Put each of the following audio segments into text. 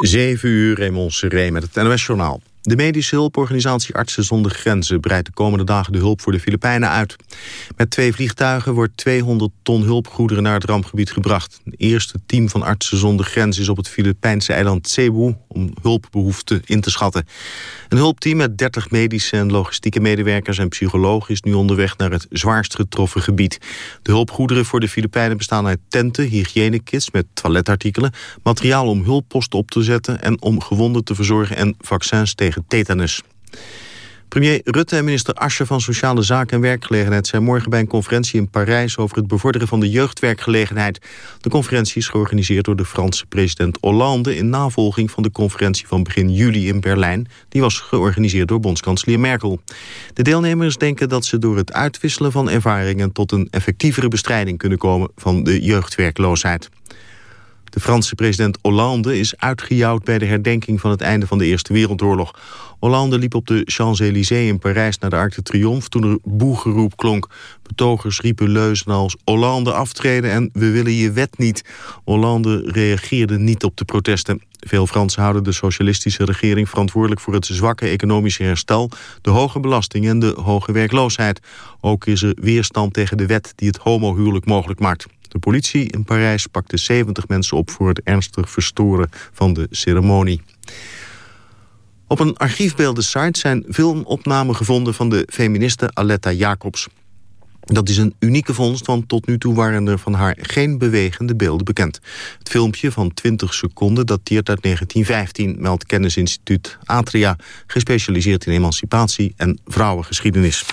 7 uur, Raymond Seré met het NOS-journaal. De medische hulporganisatie Artsen zonder Grenzen breidt de komende dagen de hulp voor de Filipijnen uit. Met twee vliegtuigen wordt 200 ton hulpgoederen naar het rampgebied gebracht. Het eerste team van Artsen zonder Grenzen is op het Filipijnse eiland Cebu om hulpbehoeften in te schatten. Een hulpteam met 30 medische en logistieke medewerkers en psychologen is nu onderweg naar het zwaarst getroffen gebied. De hulpgoederen voor de Filipijnen bestaan uit tenten, hygiënekits met toiletartikelen, materiaal om hulpposten op te zetten en om gewonden te verzorgen en vaccins tegen tetanus. Premier Rutte en minister Ascher van Sociale Zaken en Werkgelegenheid... zijn morgen bij een conferentie in Parijs... over het bevorderen van de jeugdwerkgelegenheid. De conferentie is georganiseerd door de Franse president Hollande... in navolging van de conferentie van begin juli in Berlijn. Die was georganiseerd door bondskanselier Merkel. De deelnemers denken dat ze door het uitwisselen van ervaringen... tot een effectievere bestrijding kunnen komen van de jeugdwerkloosheid. De Franse president Hollande is uitgejouwd bij de herdenking van het einde van de Eerste Wereldoorlog. Hollande liep op de Champs-Élysées in Parijs naar de Arc de Triomphe toen er boegeroep klonk. Betogers riepen leuzen als Hollande aftreden en we willen je wet niet. Hollande reageerde niet op de protesten. Veel Fransen houden de socialistische regering verantwoordelijk voor het zwakke economische herstel, de hoge belasting en de hoge werkloosheid. Ook is er weerstand tegen de wet die het homohuwelijk mogelijk maakt. De politie in Parijs pakte 70 mensen op voor het ernstig verstoren van de ceremonie. Op een archiefbeeldensite zijn filmopnamen gevonden van de feministe Aletta Jacobs. Dat is een unieke vondst, want tot nu toe waren er van haar geen bewegende beelden bekend. Het filmpje van 20 seconden dateert uit 1915, meldt kennisinstituut Atria, gespecialiseerd in emancipatie en vrouwengeschiedenis.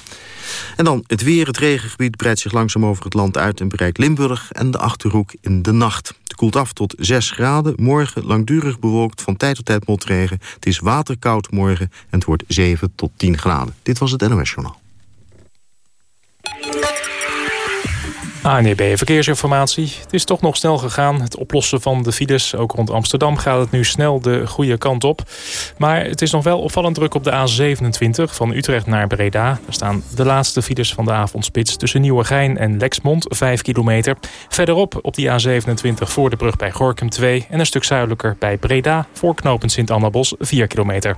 En dan het weer. Het regengebied breidt zich langzaam over het land uit... en bereikt Limburg en de Achterhoek in de nacht. Het koelt af tot 6 graden. Morgen langdurig bewolkt, van tijd tot tijd motregen. Het is waterkoud morgen en het wordt 7 tot 10 graden. Dit was het NOS Journaal. ANEB Verkeersinformatie. Het is toch nog snel gegaan. Het oplossen van de files, ook rond Amsterdam, gaat het nu snel de goede kant op. Maar het is nog wel opvallend druk op de A27 van Utrecht naar Breda. Daar staan de laatste files van de avondspits tussen Nieuwegein en Lexmond, 5 kilometer. Verderop op die A27 voor de brug bij Gorkum 2 en een stuk zuidelijker bij Breda voor knooppunt Sint-Annabos 4 kilometer.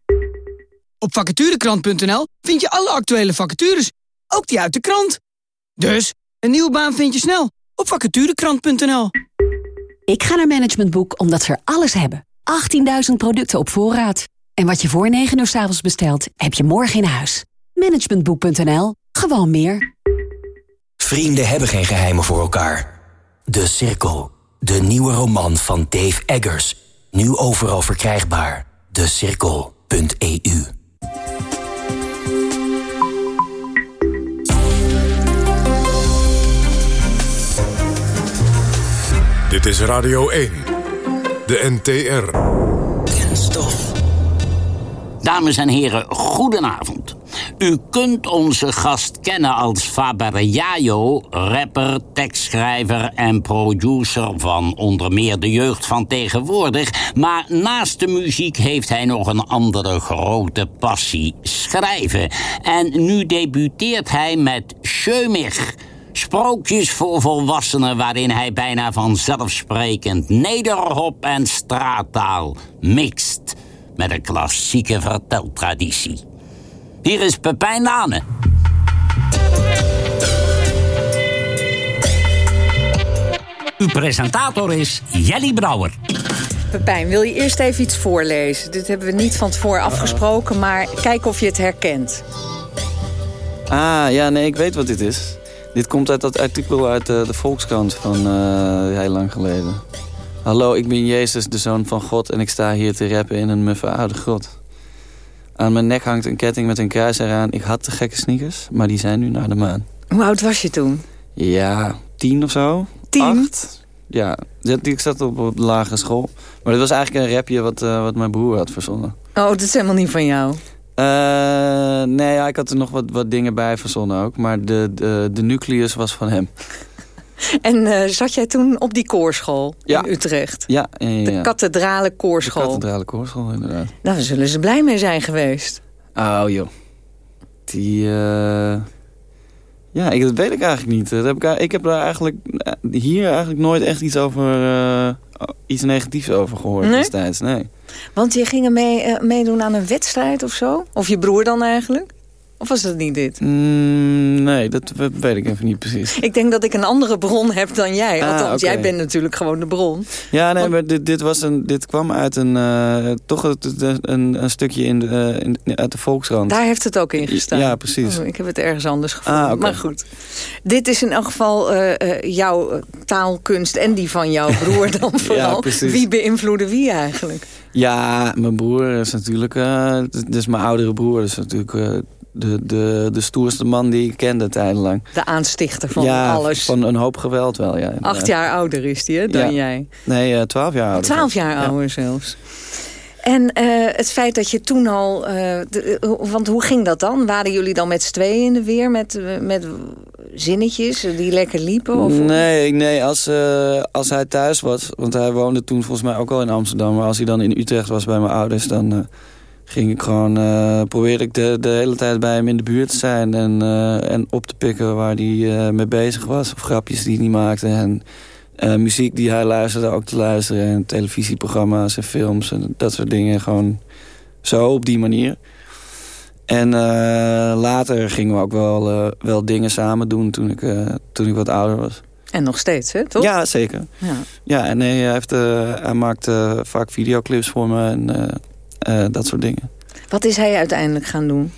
Op vacaturekrant.nl vind je alle actuele vacatures, ook die uit de krant. Dus, een nieuwe baan vind je snel op vacaturekrant.nl. Ik ga naar Management Boek omdat ze er alles hebben. 18.000 producten op voorraad. En wat je voor 9 uur s avonds bestelt, heb je morgen in huis. Managementboek.nl. Gewoon meer. Vrienden hebben geen geheimen voor elkaar. De Cirkel. De nieuwe roman van Dave Eggers. Nu overal verkrijgbaar. Decirkel.eu Dit is Radio 1. De NTR. Kenstof. Dames en heren, goedenavond. U kunt onze gast kennen als Faber Yayo, rapper, tekstschrijver en producer van onder meer de jeugd van tegenwoordig. Maar naast de muziek heeft hij nog een andere grote passie, schrijven. En nu debuteert hij met Schömich. Sprookjes voor volwassenen waarin hij bijna vanzelfsprekend nederhop en straattaal mixt met een klassieke verteltraditie. Hier is Pepijn Dane. Uw presentator is Jelly Brouwer. Pepijn, wil je eerst even iets voorlezen? Dit hebben we niet van tevoren afgesproken, maar kijk of je het herkent. Ah, ja, nee, ik weet wat dit is. Dit komt uit dat artikel uit de, de Volkskrant van uh, heel lang geleden. Hallo, ik ben Jezus, de Zoon van God... en ik sta hier te rappen in een muffe oude grot. Aan mijn nek hangt een ketting met een kruis eraan. Ik had te gekke sneakers, maar die zijn nu naar de maan. Hoe oud was je toen? Ja, tien of zo. Tien? acht. Ja, ik zat op, op de lagere school. Maar dit was eigenlijk een rapje wat, uh, wat mijn broer had verzonnen. Oh, dat is helemaal niet van jou? Uh, nee, ja, ik had er nog wat, wat dingen bij verzonnen ook. Maar de, de, de nucleus was van hem. En uh, zat jij toen op die koorschool ja. in Utrecht? Ja, ja, ja, De kathedrale koorschool. De kathedrale koorschool, inderdaad. Nou, daar zullen ze blij mee zijn geweest. Oh, joh. Die... Uh... Ja, ik, dat weet ik eigenlijk niet. Dat heb ik, ik heb daar eigenlijk hier eigenlijk nooit echt iets over... Uh, iets negatiefs over gehoord nee? destijds. Nee. Want je ging mee, uh, meedoen aan een wedstrijd of zo? Of je broer dan eigenlijk? Of was dat niet dit? Mm, nee, dat weet ik even niet precies. Ik denk dat ik een andere bron heb dan jij. Ah, Althans, okay. jij bent natuurlijk gewoon de bron. Ja, nee, maar dit, dit, was een, dit kwam uit een, uh, toch een, een, een, stukje in de, uh, in, uit de Volkskrant. Daar heeft het ook in gestaan. Ja, precies. Oh, ik heb het ergens anders gevonden. Ah, okay. Maar goed. Dit is in elk geval uh, jouw taalkunst en die van jouw broer dan vooral. ja, wie beïnvloedde wie eigenlijk? Ja, mijn broer is natuurlijk... dit is mijn oudere broer, dus natuurlijk de, de, de stoerste man die ik kende tijdenlang. De aanstichter van ja, alles. van een hoop geweld wel, ja. Acht jaar ouder is die, hè, dan ja. jij? Nee, uh, twaalf jaar ouder. Twaalf jaar ja. ouder zelfs. En uh, het feit dat je toen al... Uh, de, want hoe ging dat dan? Waren jullie dan met z'n tweeën in de weer met, met zinnetjes die lekker liepen? Of? Nee, nee als, als hij thuis was... want hij woonde toen volgens mij ook al in Amsterdam... maar als hij dan in Utrecht was bij mijn ouders... dan ging ik gewoon, uh, probeerde ik de, de hele tijd bij hem in de buurt te zijn... en, uh, en op te pikken waar hij uh, mee bezig was. Of grapjes die hij maakte. En muziek die hij luisterde ook te luisteren. En televisieprogramma's en films en dat soort dingen. Gewoon zo op die manier. En later gingen we ook wel, wel dingen samen doen toen ik, toen ik wat ouder was. En nog steeds, hè? Toch? Ja, zeker. Ja, ja en nee, hij, heeft, hij maakt vaak videoclips voor me en... Uh, dat soort dingen. Wat is hij uiteindelijk gaan doen?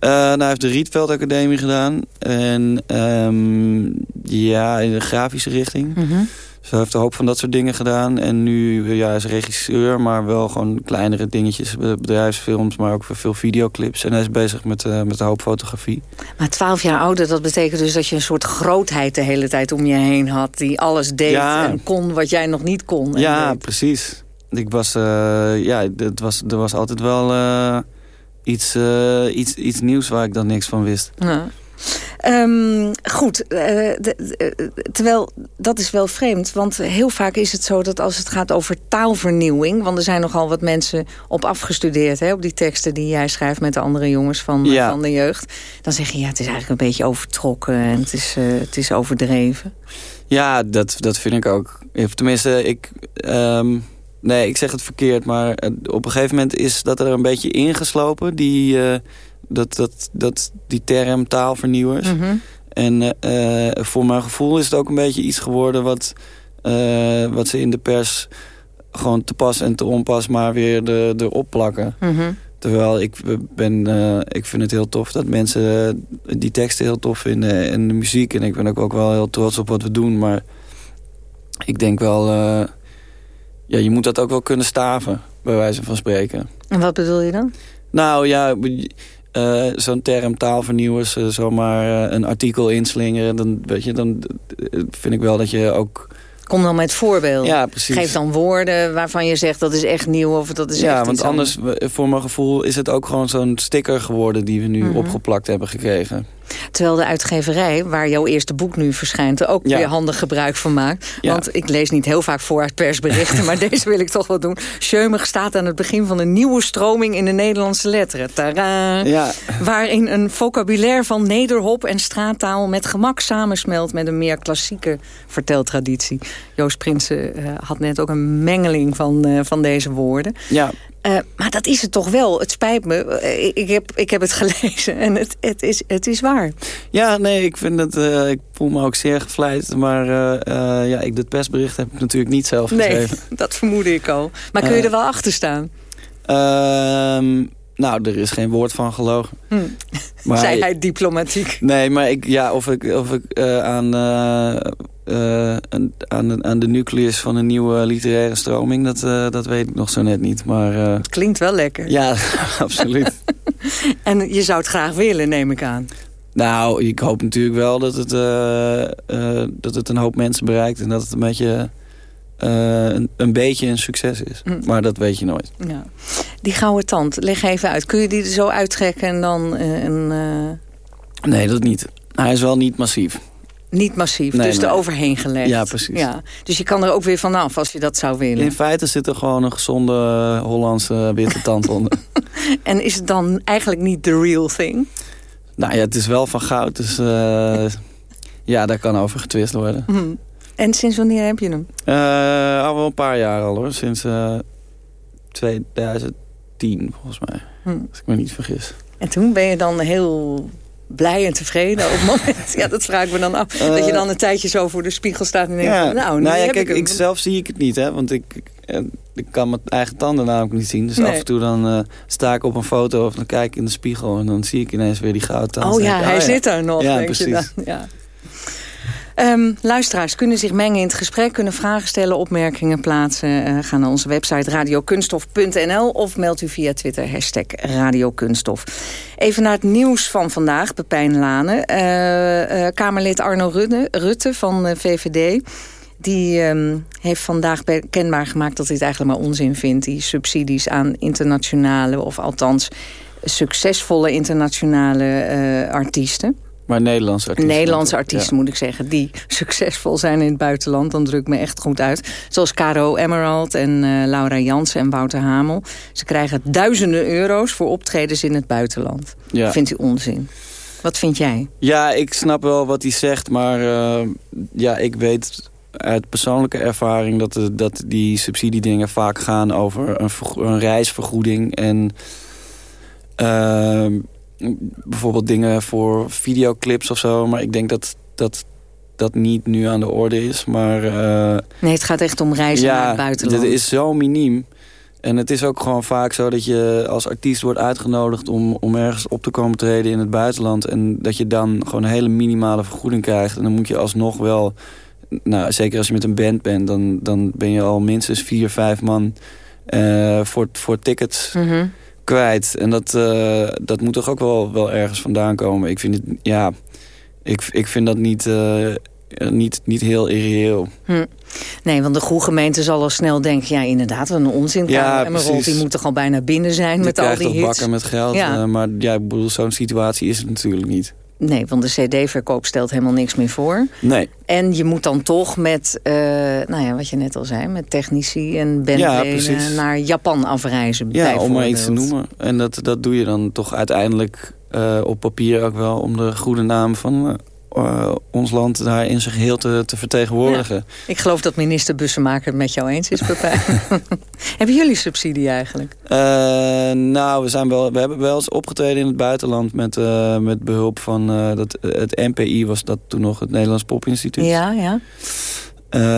Uh, nou, hij heeft de Rietveld Academie gedaan. En um, ja, in de grafische richting. Mm -hmm. Dus hij heeft een hoop van dat soort dingen gedaan. En nu ja, hij is regisseur, maar wel gewoon kleinere dingetjes. Bedrijfsfilms, maar ook veel videoclips. En hij is bezig met, uh, met een hoop fotografie. Maar twaalf jaar ouder, dat betekent dus dat je een soort grootheid de hele tijd om je heen had. Die alles deed ja. en kon wat jij nog niet kon. Ja, deed. precies. Ik was, uh, ja, het was, er was altijd wel uh, iets, uh, iets, iets nieuws waar ik dan niks van wist. Ja. Um, goed, de, de, terwijl dat is wel vreemd. Want heel vaak is het zo dat als het gaat over taalvernieuwing... want er zijn nogal wat mensen op afgestudeerd... Hè, op die teksten die jij schrijft met de andere jongens van, ja. van de jeugd. Dan zeg je, ja, het is eigenlijk een beetje overtrokken en het is, het is overdreven. Ja, dat, dat vind ik ook. Tenminste, ik... Um... Nee, ik zeg het verkeerd, maar op een gegeven moment is dat er een beetje ingeslopen, die, uh, dat, dat, dat, die term taalvernieuwers. Mm -hmm. En uh, voor mijn gevoel is het ook een beetje iets geworden wat, uh, wat ze in de pers gewoon te pas en te onpas maar weer de, erop plakken. Mm -hmm. Terwijl ik, ben, ik vind het heel tof dat mensen die teksten heel tof vinden en de muziek. En ik ben ook, ook wel heel trots op wat we doen, maar ik denk wel ja, je moet dat ook wel kunnen staven, bij wijze van spreken. En wat bedoel je dan? Nou ja, uh, zo'n term taalvernieuwers, uh, zomaar uh, een artikel inslingeren... Dan, weet je, dan vind ik wel dat je ook... Kom dan met voorbeelden. Ja, precies. Geef dan woorden waarvan je zegt dat is echt nieuw of dat is ja, echt want anders, voor mijn gevoel, is het ook gewoon zo'n sticker geworden... die we nu Mhm. mm -hmm. opgeplakt hebben gekregen. Terwijl de uitgeverij, waar jouw eerste boek nu verschijnt... er ook Ja. weer handig gebruik van maakt. Ja. Want ik lees niet heel vaak voor uit persberichten... maar deze wil ik toch wel doen. Scheumer staat aan het begin van een nieuwe stroming... in de Nederlandse letteren. Tadaa! Ja, Waarin een vocabulaire van nederhop en straattaal... met gemak samensmelt met een meer klassieke verteltraditie. Joost Prinsen eh, had net ook een mengeling van, eh, van deze woorden. ja. Uh, maar dat is het toch wel. Het spijt me. Uh, ik, ik, heb, ik heb het gelezen en het, het, is, het is waar. Ja, nee, ik vind het. Uh, ik voel me ook zeer gevleid. Maar ja, ik, dit persbericht heb ik natuurlijk niet zelf geschreven. Nee, dat vermoedde ik al. Maar kun je er wel achter staan? Ehm, nou, er is geen woord van gelogen. Hm. Maar Zei hij diplomatiek. Nee, maar ik, ja, of ik, of ik aan, uh, aan, aan de nucleus van een nieuwe literaire stroming... dat, uh, dat weet ik nog zo net niet. Maar, uh, het klinkt wel lekker. Ja, absoluut. en je zou het graag willen, neem ik aan. Nou, ik hoop natuurlijk wel dat het, dat het een hoop mensen bereikt... en dat het een beetje, een, een, beetje een succes is. Mm. Maar dat weet je nooit. Ja. Die gouden tand, leg even uit. Kun je die er zo uittrekken en dan... een, Nee, dat niet. Hij is wel niet massief. Niet massief, nee, dus nee. er overheen gelegd. Ja, precies. Ja. Dus je kan er ook weer vanaf als je dat zou willen. In feite zit er gewoon een gezonde Hollandse witte tand onder. en is het dan eigenlijk niet the real thing? Nou ja, het is wel van goud, dus uh, ja, daar kan over getwist worden. Mm. En sinds wanneer heb je hem? Uh, al wel een paar jaar al hoor, sinds uh, 2010 volgens mij, mm. als ik me niet vergis. En toen ben je dan heel blij en tevreden op het moment. ja, dat vraag ik me dan af. dat je dan een tijdje zo voor de spiegel staat en denkt... Ja, nou, nou ja, heb kijk, ik, ik, zelf zie ik het niet, hè. Want ik, ik, ik kan mijn eigen tanden namelijk niet zien. Dus nee. af en toe dan uh, sta ik op een foto of dan kijk ik in de spiegel... en dan zie ik ineens weer die gouden tand. Oh ja, hij oh, zit er nog, ja, denk precies. je dan. Ja. Um, luisteraars kunnen zich mengen in het gesprek, kunnen vragen stellen, opmerkingen plaatsen. Uh, ga naar onze website radiokunstof.nl of meld u via Twitter hashtag radiokunstof. Even naar het nieuws van vandaag, Pepijn Lane. Uh, uh, Kamerlid Arno Rutte, van VVD... Die um, heeft vandaag kenbaar gemaakt dat hij het eigenlijk maar onzin vindt. Die subsidies aan internationale, of althans succesvolle internationale artiesten. Maar Nederlandse artiesten. Nederlandse artiesten, ja. moet ik zeggen. Die succesvol zijn in het buitenland. Dan druk ik me echt goed uit. Zoals Caro Emerald en uh, Laura Jansen en Wouter Hamel. Ze krijgen duizenden euro's voor optredens in het buitenland. Ja. Vindt u onzin? Wat vind jij? Ja, ik snap wel wat hij zegt. Maar uh, ja, ik weet uit persoonlijke ervaring... dat, de, dat die subsidiedingen vaak gaan over een, een reisvergoeding... en uh, bijvoorbeeld dingen voor videoclips of zo. Maar ik denk dat dat, dat niet nu aan de orde is. Maar, uh, nee, het gaat echt om reizen ja, naar het buitenland. het is zo miniem. En het is ook gewoon vaak zo dat je als artiest wordt uitgenodigd... om, om ergens op te komen treden in het buitenland. En dat je dan gewoon een hele minimale vergoeding krijgt. En dan moet je alsnog wel... Nou, zeker als je met een band bent... dan, dan ben je al minstens vier, vijf man uh, voor, voor tickets... Mm -hmm kwijt. En dat, uh, dat moet toch ook wel, wel ergens vandaan komen. Ik vind het, ja, ik, ik vind dat niet, uh, niet, niet heel irreëel. Hm. Nee, want de goede gemeente zal al snel denken... ja, inderdaad, wat een onzin. Ja, Emerald, die moet toch al bijna binnen zijn die met al die hits. bakken met geld. Ja. Uh, maar ja, ik bedoel, zo'n situatie is het natuurlijk niet. Nee, want de cd-verkoop stelt helemaal niks meer voor. Nee. En je moet dan toch met, uh, nou ja, wat je net al zei... met technici en bandleden ja, naar Japan afreizen. Ja, om maar iets te noemen. En dat, dat doe je dan toch uiteindelijk uh, op papier ook wel... om de goede naam van uh, ons land daar in zijn geheel te, te vertegenwoordigen. Ja. Ik geloof dat minister Bussemaker het met jou eens is, Pepijn. hebben jullie subsidie eigenlijk? Uh, nou, we, zijn wel, we hebben wel eens opgetreden in het buitenland... met, uh, met behulp van dat, het NPI, was dat toen nog het Nederlands Popinstituut. Ja, ja.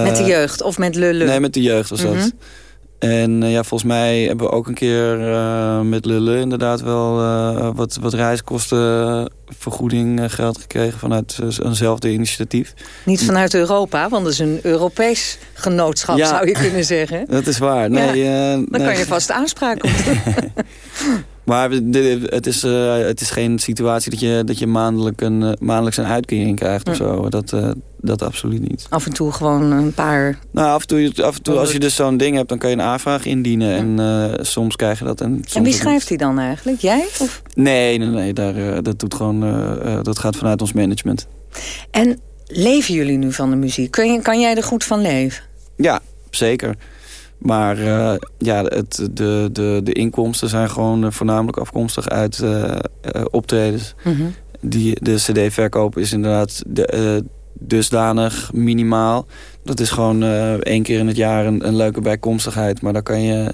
met de jeugd of met Lullu? Nee, met de jeugd was Mhm. mm -hmm. dat. En uh, ja, volgens mij hebben we ook een keer uh, met Lullu inderdaad wel uh, wat, wat reiskostenvergoeding geld gekregen vanuit eenzelfde initiatief. Niet vanuit Europa, want dat is een Europees genootschap ja, zou je kunnen zeggen. Dat is waar. Nee, ja, dan nee. kan je vast aanspraak op Maar het is, uh, het is geen situatie dat je, dat je maandelijk een, uh, maandelijks een uitkering krijgt of zo. Dat, uh, dat absoluut niet. Af en toe gewoon een paar... Nou, af en toe, af en toe als je dus zo'n ding hebt, dan kan je een aanvraag indienen. Ja. En soms krijg je dat. En, soms en wie schrijft die dan eigenlijk? Jij? Of? Nee, nee, nee. Daar, dat, doet gewoon, dat gaat vanuit ons management. En leven jullie nu van de muziek? Kun je, kan jij er goed van leven? Ja, zeker. Maar uh, ja, het, de, de, de inkomsten zijn gewoon voornamelijk afkomstig uit uh, optredens. Mm -hmm. Die, de cd-verkoop is inderdaad de, dusdanig minimaal. Dat is gewoon één keer in het jaar een, een, leuke bijkomstigheid. Maar daar kan, je,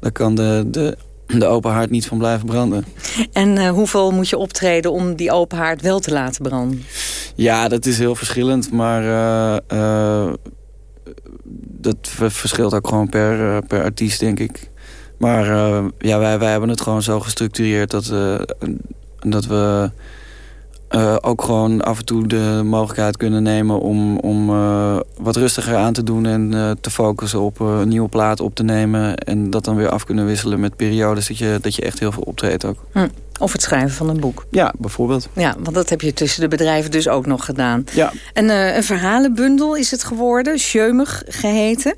daar kan de, de, de open haard niet van blijven branden. En hoeveel moet je optreden om die open haard wel te laten branden? Ja, dat is heel verschillend. Maar dat verschilt ook gewoon per, uh, per artiest, denk ik. Maar uh, ja, wij, wij hebben het gewoon zo gestructureerd dat, uh, dat we ook gewoon af en toe de mogelijkheid kunnen nemen om, om wat rustiger aan te doen en te focussen op een nieuwe plaat op te nemen. En dat dan weer af kunnen wisselen met periodes dat je, dat je echt heel veel optreedt ook. Hm. Of het schrijven van een boek. Ja, bijvoorbeeld. Ja, want dat heb je tussen de bedrijven dus ook nog gedaan. Ja. Een, uh, een verhalenbundel is het geworden, Sjeumig geheten.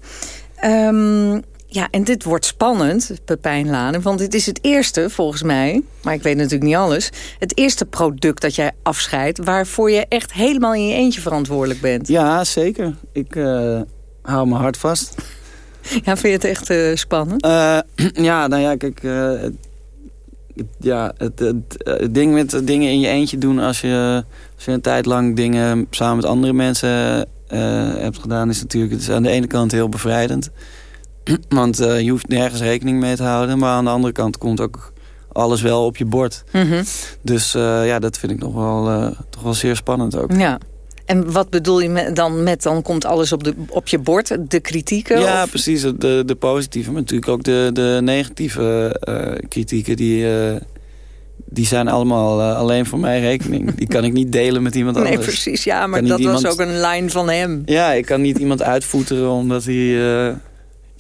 Um, ja, en dit wordt spannend, Pepijn Lane. Want dit is het eerste, volgens mij... maar ik weet natuurlijk niet alles... het eerste product dat jij afscheidt... waarvoor je echt helemaal in je eentje verantwoordelijk bent. Ja, zeker. Ik uh, hou mijn hart vast. Ja, vind je het echt uh, spannend? Uh, ja, nou ja, kijk... ja, het, het, het, ding met dingen in je eentje doen... als je, als je een tijd lang dingen samen met andere mensen hebt gedaan... is natuurlijk het is aan de ene kant heel bevrijdend... Want uh, je hoeft nergens rekening mee te houden. Maar aan de andere kant komt ook alles wel op je bord. Mm -hmm. Dus uh, ja, dat vind ik nog wel, toch wel zeer spannend ook. Ja. En wat bedoel je dan met, dan komt alles op, de, op je bord? De kritieken? Ja, of? precies. De, de positieve, maar natuurlijk ook de, de negatieve kritieken. Die, die zijn allemaal alleen voor mijn rekening. Die kan ik niet delen met iemand anders. Nee, precies. Ja, maar dat iemand... was ook een lijn van hem. Ja, ik kan niet iemand uitvoeteren omdat hij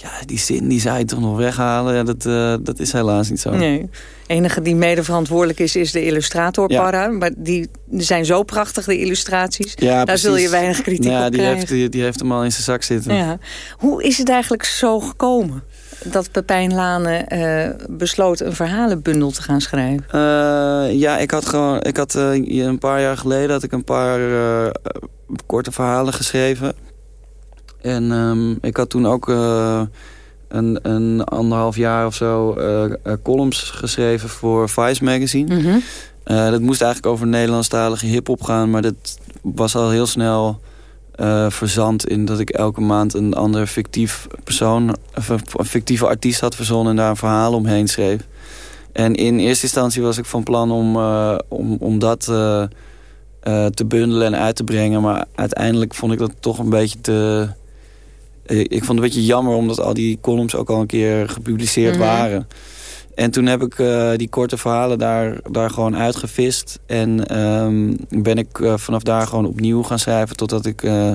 ja, die zin die je toch nog weghalen. Ja, dat, uh, dat is helaas niet zo. Nee. enige die mede verantwoordelijk is, is de illustrator ja. Para. Maar die zijn zo prachtig, de illustraties. Ja, Daar precies. zul je weinig kritiek ja, op die krijgen. Heeft, die, die heeft hem al in zijn zak zitten. Ja. Hoe is het eigenlijk zo gekomen? Dat Pepijn Lane uh, besloot een verhalenbundel te gaan schrijven? Uh, ja, ik had gewoon... Ik had uh, een paar jaar geleden had ik een paar korte verhalen geschreven. En um, ik had toen ook uh, een, een anderhalf jaar of zo uh, columns geschreven voor Vice Magazine. Mm -hmm. uh, dat moest eigenlijk over Nederlandstalige hiphop gaan, maar dat was al heel snel verzand in dat ik elke maand een ander fictief persoon, een fictieve artiest had verzonnen en daar een verhaal omheen schreef. En in eerste instantie was ik van plan om, om, om dat te bundelen en uit te brengen, maar uiteindelijk vond ik dat toch een beetje te ik vond het een beetje jammer omdat al die columns ook al een keer gepubliceerd Mhm. waren. En toen heb ik uh, die korte verhalen daar, daar gewoon uitgevist. En um, ben ik uh, vanaf daar gewoon opnieuw gaan schrijven... totdat ik uh,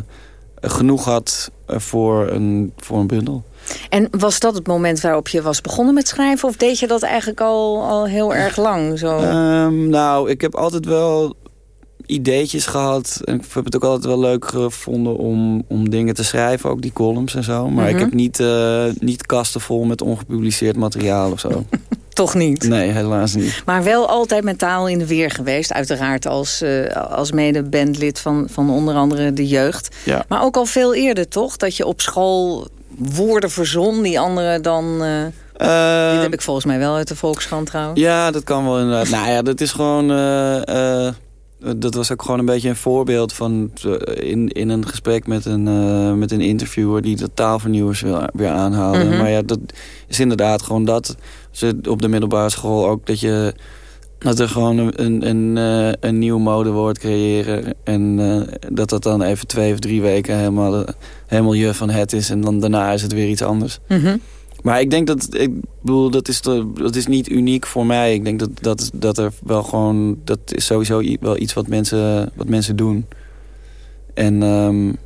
genoeg had voor, een, voor een bundel. En was dat het moment waarop je was begonnen met schrijven? Of deed je dat eigenlijk al, al heel erg lang? Zo? Um, nou, ik heb altijd wel ideetjes gehad. En ik heb het ook altijd wel leuk gevonden om, om dingen te schrijven. Ook die columns en zo. Maar Mhm. ik heb niet, uh, niet kasten vol met ongepubliceerd materiaal of zo. Toch niet? Nee, helaas niet. Maar wel altijd met taal in de weer geweest. Uiteraard als, uh, als mede-bandlid van, van onder andere de jeugd. Ja. Maar ook al veel eerder toch? Dat je op school woorden verzon die anderen dan... Uh... Uh, Dit heb ik volgens mij wel uit de Volkskrant trouwens. Ja, dat kan wel inderdaad. nou ja, dat is gewoon... Uh, dat was ook gewoon een beetje een voorbeeld van in, in een gesprek met een, uh, met een interviewer die de taalvernieuwers wil, weer aanhaalde. Mhm. Mm -hmm. Maar ja, dat is inderdaad gewoon dat. Ze op de middelbare school ook dat je dat er gewoon een, een, een, een nieuw modewoord creëren. En uh, dat dat dan even twee of drie weken helemaal, helemaal je van het is. En dan daarna is het weer iets anders. Mm -hmm. Maar ik denk dat, ik bedoel, dat is, dat is niet uniek voor mij. Ik denk dat, dat, dat er wel gewoon, dat is sowieso wel iets wat mensen, wat mensen doen. En um,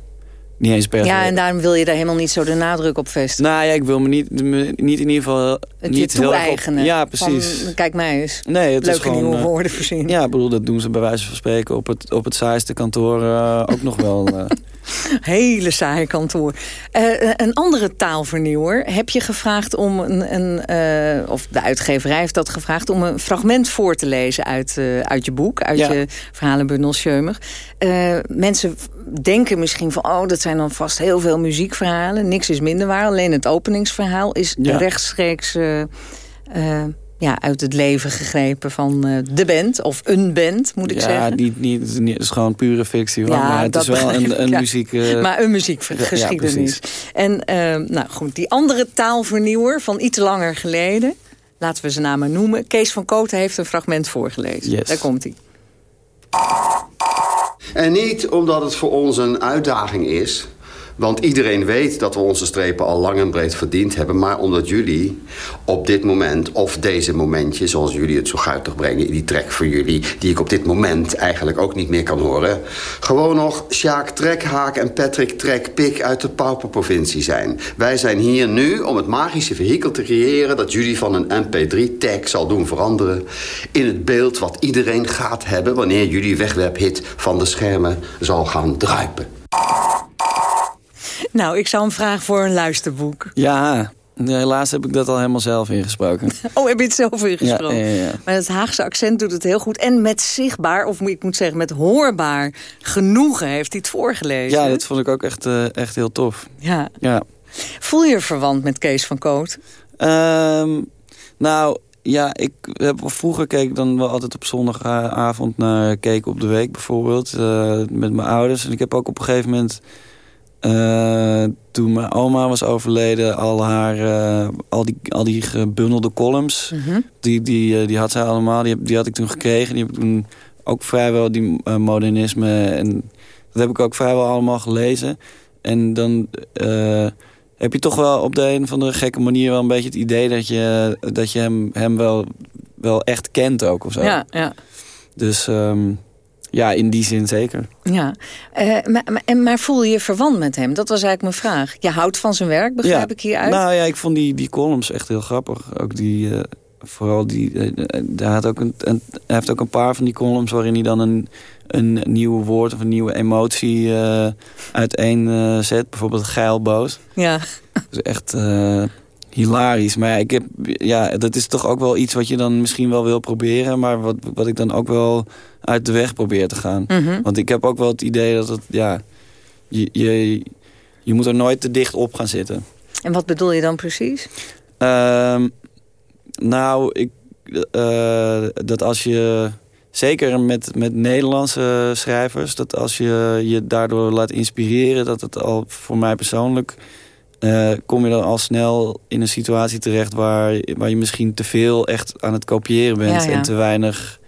niet eens per Ja, en daarom wil je daar helemaal niet zo de nadruk op vestigen. Nou ja, ik wil me niet, me, niet in ieder geval... Het niet je toe-eigenen. Ja, precies. Van, kijk mij eens. Nee, het Leuke is gewoon, nieuwe uh, woorden voorzien. Ja, ik bedoel, dat doen ze bij wijze van spreken op het, op het saaiste kantoor uh, ook nog wel... Uh. Hele saaie kantoor. Uh, een andere taalvernieuwer heb je gevraagd om een... een of de uitgeverij heeft dat gevraagd... om een fragment voor te lezen uit, uit je boek. Uit ja. je verhalenbundel Scheumer. mensen denken misschien van... oh, dat zijn dan vast heel veel muziekverhalen. Niks is minder waar. Alleen het openingsverhaal is Ja. rechtstreeks... uh, ja, uit het leven gegrepen van uh, de band. Of een band, moet ik ja, zeggen. Niet, niet, niet- is gewoon pure fictie. hoor. Ja, maar het dat is wel een, ik, een ja. muziek... uh, Maar een muziekgeschiedenis. en uh, nou goed, die andere taalvernieuwer van iets langer geleden... laten we zijn namen noemen. Kees van Kooten heeft een fragment voorgelezen. Yes. Daar komt hij. En niet omdat het voor ons een uitdaging is... Want iedereen weet dat we onze strepen al lang en breed verdiend hebben. Maar omdat jullie op dit moment, of deze momentje... zoals jullie het zo guitig brengen, die trek voor jullie... die ik op dit moment eigenlijk ook niet meer kan horen... gewoon nog Sjaak Trekhaak en Patrick Trekpik uit de Pauperprovincie zijn. Wij zijn hier nu om het magische vehikel te creëren... dat jullie van een mp3-tag zal doen veranderen... in het beeld wat iedereen gaat hebben... wanneer jullie wegwerphit van de schermen zal gaan druipen. Nou, ik zou hem vragen voor een luisterboek. Ja, helaas heb ik dat al helemaal zelf ingesproken. Oh, heb je het zelf ingesproken? Ja, ja, ja. Maar het Haagse accent doet het heel goed. En met zichtbaar, of ik moet zeggen met hoorbaar genoegen heeft hij het voorgelezen. Ja, dat vond ik ook echt, eh, echt heel tof. Ja. Ja. Voel je je verwant met Kees van Koot? Ehm, nou, ja, ik heb, vroeger keek ik dan wel altijd op zondagavond naar Keek op de Week bijvoorbeeld. eh, met mijn ouders. En ik heb ook op een gegeven moment... eh, toen mijn oma was overleden, al haar, eh, al, die, al die gebundelde columns, die, die, eh, die had zij allemaal, die, die had ik toen gekregen. Die heb ik toen ook vrijwel, die modernisme, en dat heb ik ook vrijwel allemaal gelezen. En dan heb je toch wel op de een of andere gekke manier wel een beetje het idee dat je, dat je hem, hem wel, wel echt kent ook of zo. Ja, ja. Dus ehm, ja, in die zin zeker. Ja, Eh, maar, maar, en- maar voel je je verwant met hem? Dat was eigenlijk mijn vraag. Je houdt van zijn werk, begrijp ik hieruit? Nou ja, ik vond die, die columns echt heel grappig. Ook die, eh, vooral die, eh, eh, hij, had ook een, een- hij heeft ook een paar van die columns waarin hij dan een, een nieuw woord of een nieuwe emotie uiteen zet. Bijvoorbeeld geilboos. Ja. Dat is echt hilarisch. Maar ja, ik heb, ja, dat is toch ook wel iets wat je dan misschien wel wil proberen. Maar wat, wat ik dan ook wel uit de weg probeer te gaan. Mhm. Want ik heb ook wel het idee dat het, ja, je, je, je moet er nooit te dicht op gaan zitten. En wat bedoel je dan precies? Ehm, nou, ik, eh, dat als je... Zeker met, met Nederlandse schrijvers... dat als je je daardoor laat inspireren... dat het al voor mij persoonlijk... eh, kom je dan al snel in een situatie terecht... waar, waar je misschien te veel echt aan het kopiëren bent... Ja, ja. en te weinig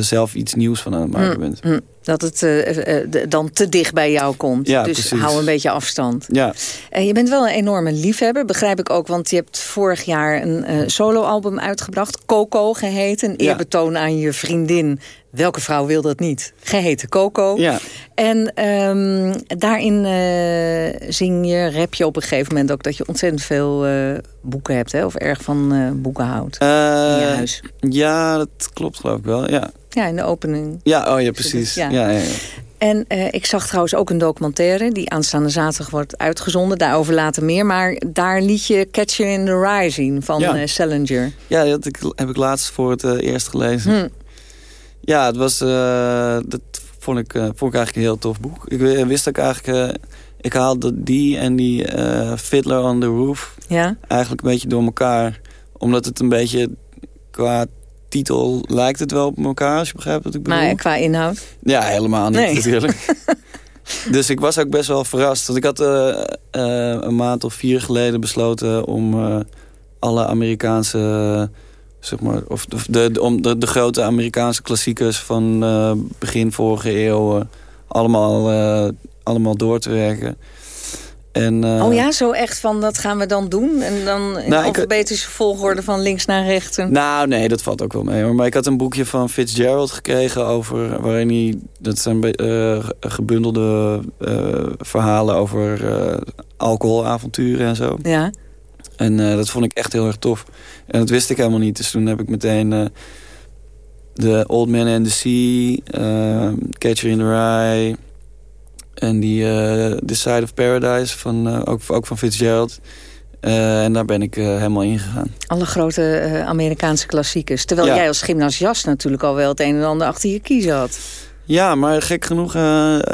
zelf iets nieuws van aan het maken Hm, bent. hm. Dat het eh, eh, dan te dicht bij jou komt. Ja, dus precies. hou een beetje afstand. Ja. Je bent wel een enorme liefhebber, begrijp ik ook. Want je hebt vorig jaar een soloalbum uitgebracht. Coco geheten. Een eerbetoon aan je vriendin. Welke vrouw wil dat niet? Geheten Coco. Ja. En ehm, daarin eh, zing je, rap je op een gegeven moment ook... dat je ontzettend veel eh, boeken hebt. Hè? Of erg van eh, boeken houdt. in je huis. ja, dat klopt geloof ik wel. Ja, Ja, in de opening. ja oh ja, precies. Ja. Ja. Ja, ja, En ik zag trouwens ook een documentaire... die aanstaande zaterdag wordt uitgezonden. Daarover later meer. Maar daar liet je Catch You in the Rye zien van Ja. Salinger. Ja, dat heb ik laatst voor het eh, eerst gelezen. Hm. Ja, het was, eh, dat vond ik, eh, vond ik eigenlijk een heel tof boek. Ik wi- wist ook eigenlijk, eh, ik haalde die en die Fiddler on the Roof Ja? eigenlijk een beetje door elkaar. Omdat het een beetje qua titel lijkt het wel op elkaar, als je begrijpt wat ik bedoel. Maar qua inhoud? Ja, helemaal niet Nee. natuurlijk. dus ik was ook best wel verrast. Want ik had een maand of vier geleden besloten om alle Amerikaanse... zeg maar, of de, om de, de grote Amerikaanse klassiekers van eh, begin vorige eeuw... eh, allemaal, eh, allemaal door te werken. En, oh ja, zo echt van dat gaan we dan doen? En dan in Nou, ik- alfabetische volgorde van links naar rechts? Nou, nee, dat valt ook wel mee. hoor. Maar ik had een boekje van Fitzgerald gekregen over waarin hij... Dat zijn gebundelde verhalen over alcoholavonturen en zo. Ja. En dat vond ik echt heel erg tof. En dat wist ik helemaal niet. Dus toen heb ik meteen eh The Old Man and the Sea, eh, Catcher in the Rye... en die eh, The Side of Paradise, van, ook, ook van Fitzgerald. En daar ben ik helemaal ingegaan. Alle grote Amerikaanse klassiekers. Terwijl Ja. jij als gymnasiast natuurlijk al wel het een en ander achter je kiezen had. Ja, maar gek genoeg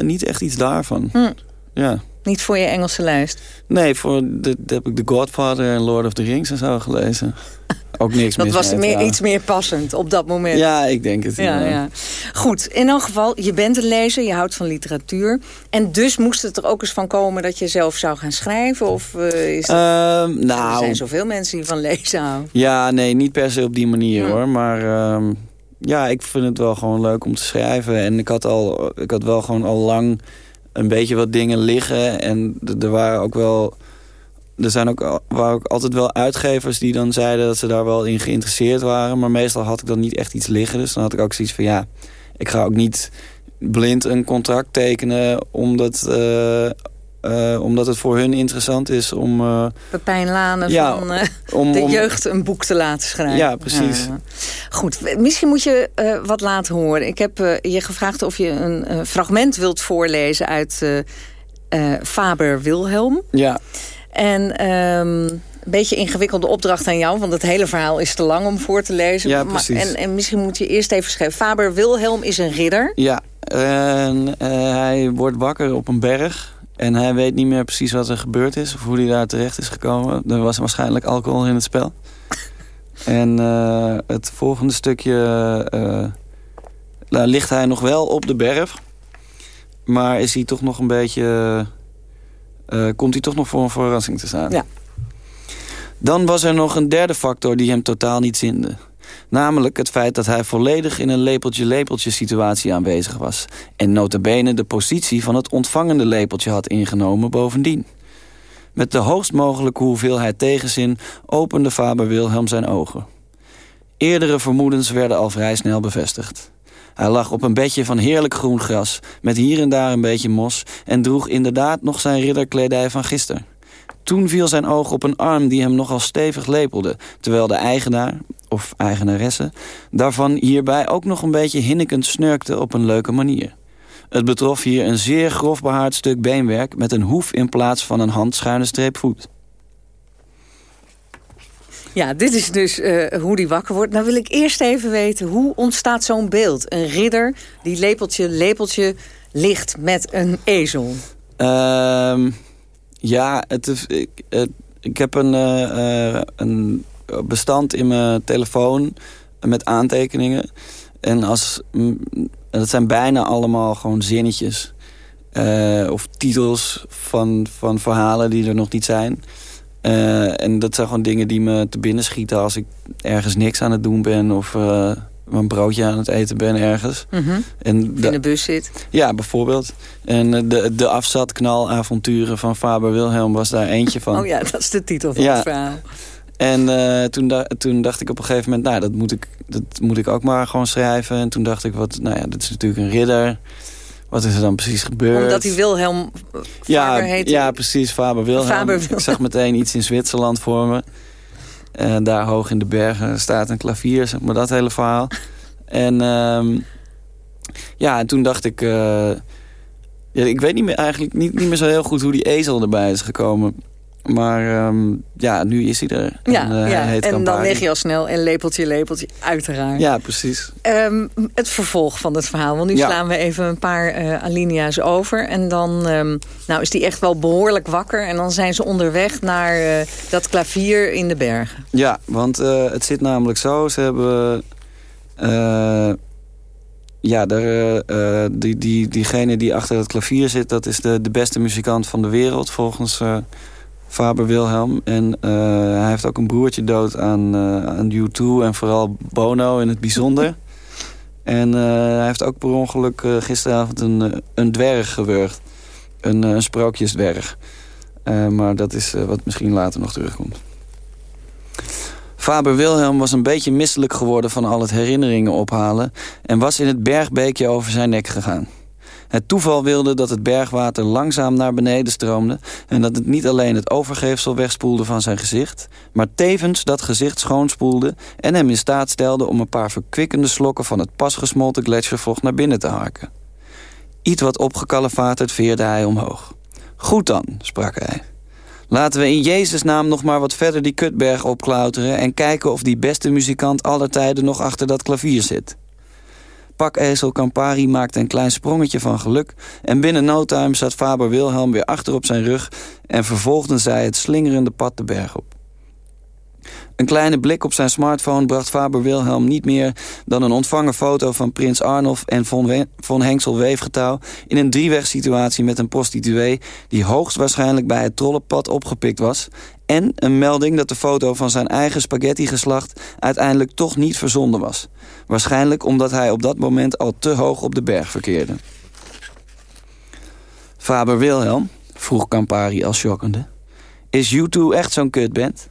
niet echt iets daarvan. Hm. Ja. Niet voor je Engelse lijst. Nee, voor de, de heb ik The Godfather en Lord of the Rings en zo gelezen. Ook niks Dat was mee, meer, iets meer passend op dat moment. Ja, ik denk het. Ja, ja. Goed, in elk geval, je bent een lezer, je houdt van literatuur. En dus moest het er ook eens van komen dat je zelf zou gaan schrijven? Of eh, is dat... Ehm, er nou, zijn zoveel mensen die van lezen houden. ja, nee, niet per se op die manier Hm. hoor. Maar ehm, ja, ik vind het wel gewoon leuk om te schrijven. En ik had, al, ik had wel gewoon al lang een beetje wat dingen liggen. En er waren ook wel... Er zijn ook, waren ook altijd wel uitgevers die dan zeiden dat ze daar wel in geïnteresseerd waren. Maar meestal had ik dan niet echt iets liggen. Dus dan had ik ook zoiets van ja, ik ga ook niet blind een contract tekenen... omdat, uh, uh, omdat het voor hun interessant is om... Uh, Pepijn Lanen ja, van om, de jeugd een boek te laten schrijven. Ja, precies. Goed, misschien moet je wat laten horen. Ik heb je gevraagd of je een fragment wilt voorlezen uit Faber Wilhelm. Ja. En... Um, een beetje ingewikkelde opdracht aan jou. Want het hele verhaal is te lang om voor te lezen. Ja, precies. Maar, en, en misschien moet je eerst even schrijven. Faber Wilhelm is een ridder. Ja, en hij wordt wakker op een berg. En hij weet niet meer precies wat er gebeurd is. Of hoe hij daar terecht is gekomen. Er was waarschijnlijk alcohol in het spel. en uh, het volgende stukje... Uh, ligt hij nog wel op de berg. Maar is hij toch nog een beetje... komt hij toch nog voor een verrassing te staan. Ja. Dan was er nog een derde factor die hem totaal niet zinde. Namelijk het feit dat hij volledig in een lepeltje-lepeltje situatie aanwezig was. En notabene de positie van het ontvangende lepeltje had ingenomen bovendien. Met de hoogst mogelijke hoeveelheid tegenzin opende Faber Wilhelm zijn ogen. Eerdere vermoedens werden al vrij snel bevestigd. Hij lag op een bedje van heerlijk groen gras, met hier en daar een beetje mos... en droeg inderdaad nog zijn ridderkledij van gisteren. Toen viel zijn oog op een arm die hem nogal stevig lepelde... terwijl de eigenaar, of eigenaresse... daarvan hierbij ook nog een beetje hinnikend snurkte op een leuke manier. Het betrof hier een zeer grof behaard stuk beenwerk... met een hoef in plaats van een handschuine streep voet. Ja, dit is dus uh, hoe die wakker wordt. Nou wil ik eerst even weten, hoe ontstaat zo'n beeld? Een ridder die lepeltje, lepeltje ligt met een ezel. Ehm... Ja, het is, ik, ik heb een, uh, een bestand in mijn telefoon met aantekeningen. En als, dat zijn bijna allemaal gewoon zinnetjes. Uh, of titels van, van verhalen die er nog niet zijn. En dat zijn gewoon dingen die me te binnen schieten als ik ergens niks aan het doen ben. Of een broodje aan het eten ben ergens. Mm -hmm. en in de bus zit. Ja, bijvoorbeeld. En eh, de, de afzatknalavonturen van Faber Wilhelm was daar eentje van. Oh ja, dat is de titel van ja. het verhaal. En uh, toen, da toen dacht ik op een gegeven moment, nou, dat moet, ik, dat moet ik ook maar gewoon schrijven. En toen dacht ik, wat, nou ja, dit is natuurlijk een ridder. Wat is er dan precies gebeurd? Omdat hij Wilhelm Faber ja, heet. Ja, precies, Faber Wilhelm. Faber Wilhelm. Ik zag meteen iets in Zwitserland voor me. En daar hoog in de bergen staat een klavier, zeg maar dat hele verhaal. En um, ja, en toen dacht ik... Uh, ja, ik weet niet meer, eigenlijk niet, niet meer zo heel goed hoe die ezel erbij is gekomen. Maar um, ja, nu is hij er. Ja, en, uh, ja. Hij en dan leg je al snel en lepeltje, lepeltje, uiteraard. Ja, precies. Um, het vervolg van het verhaal. Want nu ja. slaan we even een paar uh, alinea's over. En dan um, nou is die echt wel behoorlijk wakker. En dan zijn ze onderweg naar uh, dat klavier in de bergen. Ja, want het zit namelijk zo. Ze hebben... ja, de, die, die, diegene die achter het klavier zit... dat is de, de beste muzikant van de wereld volgens Faber Wilhelm. En uh, hij heeft ook een broertje dood aan, uh, aan U2 en vooral Bono in het bijzonder. en uh, hij heeft ook per ongeluk gisteravond een, een dwerg gewurgd. Een, een sprookjesdwerg. maar dat is wat misschien later nog terugkomt. Faber Wilhelm was een beetje misselijk geworden van al het herinneringen ophalen... en was in het bergbeekje over zijn nek gegaan. Het toeval wilde dat het bergwater langzaam naar beneden stroomde... en dat het niet alleen het overgeefsel wegspoelde van zijn gezicht... maar tevens dat gezicht schoonspoelde... en hem in staat stelde om een paar verkwikkende slokken... van het pas gesmolten gletsjervocht naar binnen te harken. Iets wat opgekalefaterd veerde hij omhoog. Goed dan, sprak hij. Laten we in Jezus' naam nog maar wat verder die kutberg opklauteren... en kijken of die beste muzikant aller tijden nog achter dat klavier zit. Pakezel Campari maakte een klein sprongetje van geluk... en binnen no time zat Faber Wilhelm weer achter op zijn rug... en vervolgden zij het slingerende pad de berg op. Een kleine blik op zijn smartphone bracht Faber Wilhelm niet meer... dan een ontvangen foto van prins Arnulf en von, von Hengsel Weefgetouw... in een driewegsituatie met een prostituee... die hoogstwaarschijnlijk bij het trollenpad opgepikt was... en een melding dat de foto van zijn eigen spaghetti-geslacht... uiteindelijk toch niet verzonden was. Waarschijnlijk omdat hij op dat moment al te hoog op de berg verkeerde. Faber Wilhelm, vroeg Campari als schokkende. Is U2 echt zo'n kutband?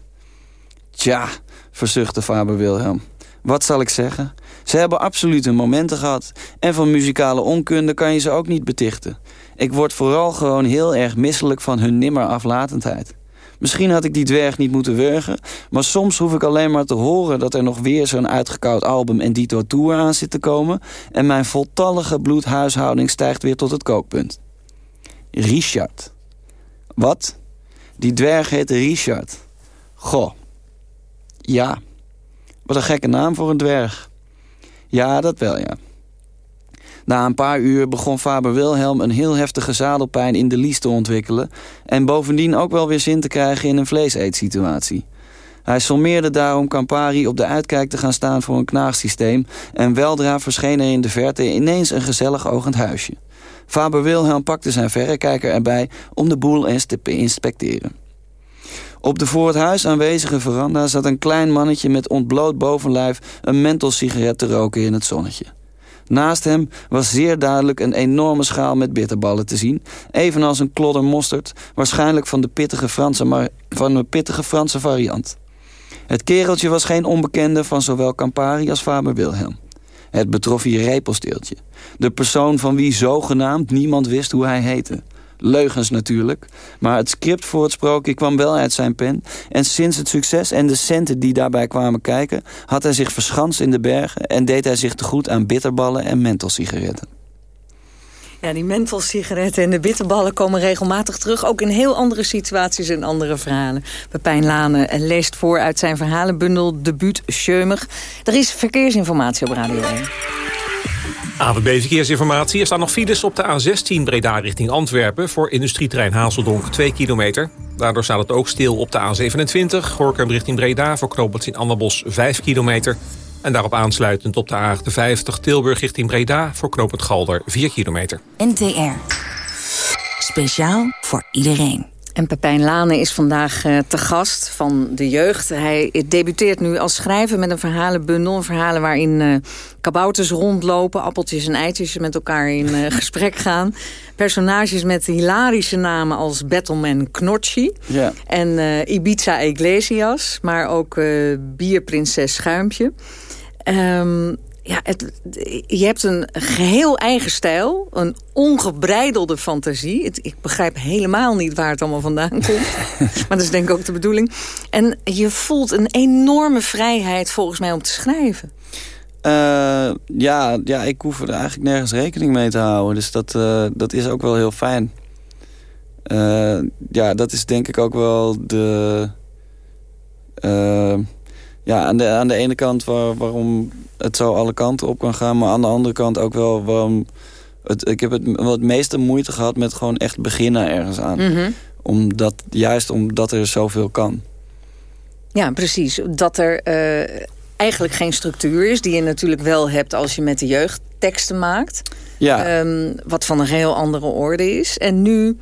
Tja, verzuchtte Faber Wilhelm. Wat zal ik zeggen? Ze hebben absoluut hun momenten gehad. En van muzikale onkunde kan je ze ook niet betichten. Ik word vooral gewoon heel erg misselijk van hun nimmer aflatendheid. Misschien had ik die dwerg niet moeten wurgen... maar soms hoef ik alleen maar te horen... dat er nog weer zo'n uitgekoud album en Dito Tour aan zit te komen... en mijn voltallige bloedhuishouding stijgt weer tot het kookpunt. Richard. Wat? Die dwerg heette Richard. Goh. Ja. Wat een gekke naam voor een dwerg. Ja, dat wel, ja. Na een paar uur begon Faber Wilhelm een heel heftige zadelpijn in de lies te ontwikkelen... en bovendien ook wel weer zin te krijgen in een vleeseetsituatie. Hij sommeerde daarom Campari op de uitkijk te gaan staan voor een knaagsysteem... en weldra verscheen er in de verte ineens een gezellig ogend huisje. Faber Wilhelm pakte zijn verrekijker erbij om de boel eens te inspecteren. Op de voor het huis aanwezige veranda zat een klein mannetje met ontbloot bovenlijf een mentholsigaret te roken in het zonnetje. Naast hem was zeer duidelijk een enorme schaal met bitterballen te zien, evenals een klodder mosterd, waarschijnlijk van de pittige Franse, van de pittige Franse variant. Het kereltje was geen onbekende van zowel Campari als Faber Wilhelm. Het betrof hier Repelsteeltje, de persoon van wie zogenaamd niemand wist hoe hij heette. Leugens natuurlijk. Maar het script voor het sprookje kwam wel uit zijn pen. En sinds het succes en de centen die daarbij kwamen kijken... had hij zich verschanst in de bergen... en deed hij zich te goed aan bitterballen en mentholsigaretten. Ja, die mentholsigaretten en de bitterballen komen regelmatig terug. Ook in heel andere situaties en andere verhalen. Pepijn Lane leest voor uit zijn verhalenbundel Debuut Scheumer. Er is verkeersinformatie op Radio 1. AWB Verkeersinformatie. Er staan nog files op de A16 Breda richting Antwerpen... voor industrieterrein Hazeldonk 2 kilometer. Daardoor staat het ook stil op de A27 Gorkum richting Breda... voor knooppunt in Annabos 5 kilometer. En daarop aansluitend op de A58 Tilburg richting Breda... voor knooppunt Galder 4 kilometer. NTR. Speciaal voor iedereen. En Pepijn Lane is vandaag uh, te gast van de jeugd. Hij debuteert nu als schrijver met een verhalenbundel. Verhalen waarin uh, kabouters rondlopen, appeltjes en eitjes met elkaar in uh, gesprek gaan. Personages met hilarische namen als Battleman Knotchi. Ja. En Ibiza Iglesias, maar ook Bierprinses Schuimpje. Um, ja, het, je hebt een geheel eigen stijl. Een ongebreidelde fantasie. ik begrijp helemaal niet waar het allemaal vandaan komt. maar dat is denk ik ook de bedoeling. En je voelt een enorme vrijheid volgens mij om te schrijven. Uh, ja, ja, ik hoef er eigenlijk nergens rekening mee te houden. Dus dat, uh, dat is ook wel heel fijn. Uh, ja, dat is denk ik ook wel de ja, aan de, aan de ene kant waar, waarom het zo alle kanten op kan gaan... maar aan de andere kant ook wel waarom... Het, ik heb het, wel het meeste moeite gehad met gewoon echt beginnen ergens aan. Mhm. omdat, juist omdat er zoveel kan. Ja, precies. Dat er uh, eigenlijk geen structuur is... die je natuurlijk wel hebt als je met de jeugd teksten maakt. Ja. Um, wat van een heel andere orde is. En nu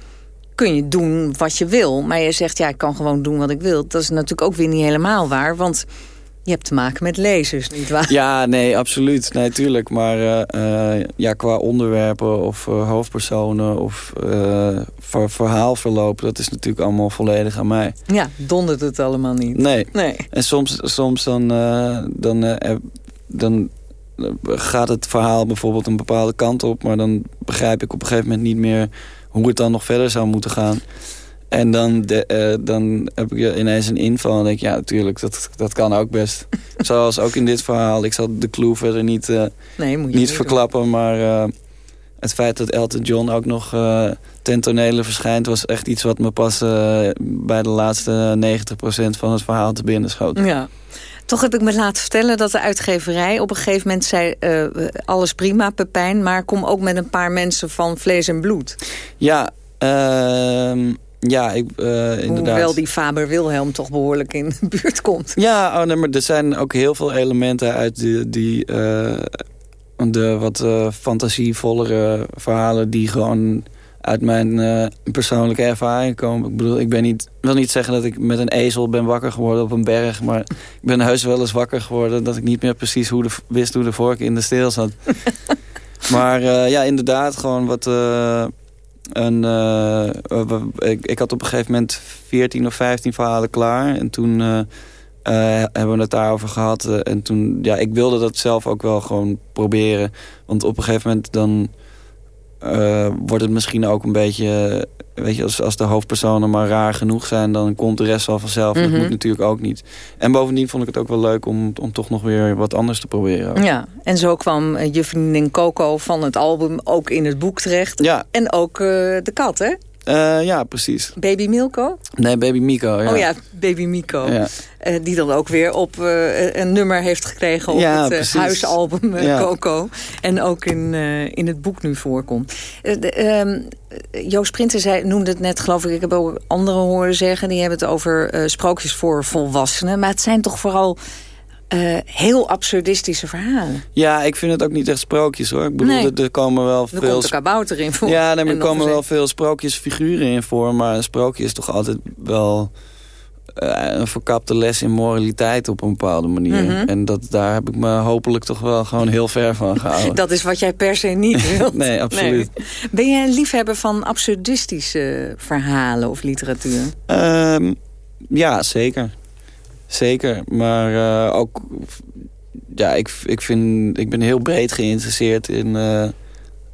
kun je doen wat je wil. Maar je zegt, ja, ik kan gewoon doen wat ik wil. Dat is natuurlijk ook weer niet helemaal waar. Want je hebt te maken met lezers, nietwaar? Ja, nee, absoluut. Nee, tuurlijk. Maar uh, ja, qua onderwerpen of uh, hoofdpersonen of uh, ver verhaalverloop... dat is natuurlijk allemaal volledig aan mij. Ja, dondert het allemaal niet. Nee. nee. En soms, soms dan, dan, dan gaat het verhaal bijvoorbeeld een bepaalde kant op... maar dan begrijp ik op een gegeven moment niet meer hoe het dan nog verder zou moeten gaan. En dan, de, uh, dan heb ik ineens een inval en denk ik, ja, natuurlijk, dat, dat kan ook best. Zoals ook in dit verhaal. Ik zal de clue verder niet, uh, nee, niet verklappen, doen. maar uh, het feit dat Elton John ook nog ten tonele verschijnt... was echt iets wat me pas bij de laatste 90% van het verhaal te binnen schoot. Ja. Toch heb ik me laten vertellen dat de uitgeverij op een gegeven moment zei... alles prima, Pepijn, maar kom ook met een paar mensen van vlees en bloed. Ja, ehm ja, ik, uh, inderdaad. Hoewel die Faber Wilhelm toch behoorlijk in de buurt komt. Ja, oh nee, maar er zijn ook heel veel elementen uit die, die uh, de wat uh, fantasievollere verhalen... die gewoon uit mijn persoonlijke ervaring komen. Ik bedoel, ik ben niet, wil niet zeggen dat ik met een ezel ben wakker geworden op een berg... maar ik ben heus wel eens wakker geworden... dat ik niet meer precies hoe de, wist hoe de vork in de steel zat. maar ja, inderdaad, gewoon wat En, ik, ik, had op een gegeven moment 14 of 15 verhalen klaar. En toen hebben we het daarover gehad. en toen, ja, ik wilde dat zelf ook wel gewoon proberen. Want op een gegeven moment dan wordt het misschien ook een beetje weet je, als, als de hoofdpersonen maar raar genoeg zijn... dan komt de rest wel vanzelf. Dat mhm. moet natuurlijk ook niet. En bovendien vond ik het ook wel leuk om, om toch nog weer wat anders te proberen. Ja, en zo kwam uh, je vriendin Coco van het album ook in het boek terecht. Ja. En ook uh, de kat, hè? Uh, ja, precies. Baby Milko? Nee, Baby Miko. Ja. Oh ja, Baby Miko. Ja. Uh, die dan ook weer op uh, een nummer heeft gekregen op ja, het huisalbum. Coco. En ook in, in het boek nu voorkomt. Um, Joost Printer zei, noemde het net, geloof ik... ik heb ook anderen horen zeggen... die hebben het over sprookjes voor volwassenen. Maar het zijn toch vooral uh, heel absurdistische verhalen. Ja, ik vind het ook niet echt sprookjes hoor. Ik bedoel, nee. er, komen wel veel... Er komt in voor. Ja, er komen wel veel sprookjesfiguren in voor. Maar een sprookje is toch altijd wel uh, een verkapte les in moraliteit op een bepaalde manier. Mm -hmm. En dat, daar heb ik me hopelijk toch wel gewoon heel ver van gehouden. dat is wat jij per se niet wilt. nee, absoluut. Nee. Ben jij een liefhebber van absurdistische verhalen of literatuur? Um, ja, zeker. Zeker, maar uh, ook... Ja, ik, ik, vind, ik ben heel breed geïnteresseerd in, uh,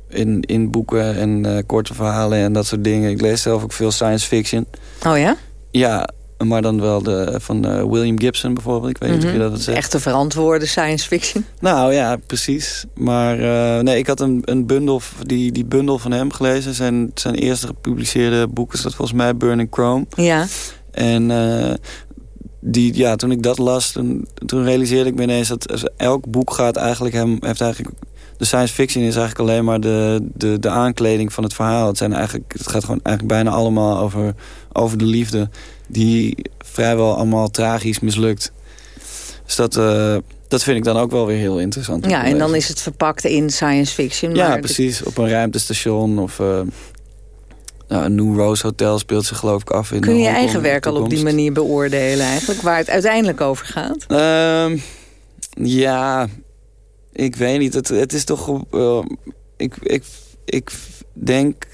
in, in boeken en uh, korte verhalen en dat soort dingen. Ik lees zelf ook veel science fiction. Oh ja? Ja, maar dan wel de, van William Gibson bijvoorbeeld. Ik weet niet mm -hmm. of je dat zegt. Echte verantwoorde science fiction. Nou ja, precies. Maar nee, ik had een, een bundel, die, die bundel van hem gelezen. Zijn, zijn eerste gepubliceerde boek is dat volgens mij Burning Chrome. Ja. En die, ja, toen ik dat las, toen, toen realiseerde ik me ineens dat elk boek gaat eigenlijk hem, heeft eigenlijk de science fiction is eigenlijk alleen maar de, de, de aankleding van het verhaal. Het, zijn eigenlijk, het gaat gewoon eigenlijk bijna allemaal over, over de liefde. Die vrijwel allemaal tragisch mislukt. Dus dat, uh, dat vind ik dan ook wel weer heel interessant. Ja, en dan is het verpakt in science fiction. Ja, precies. Op een ruimtestation of... Uh, nou, een New Rose Hotel speelt zich geloof ik af in Kun je je eigen werk al op die manier beoordelen eigenlijk? Waar het uiteindelijk over gaat? Um, ja, ik weet niet. Het, het is toch... Uh, ik, ik, ik denk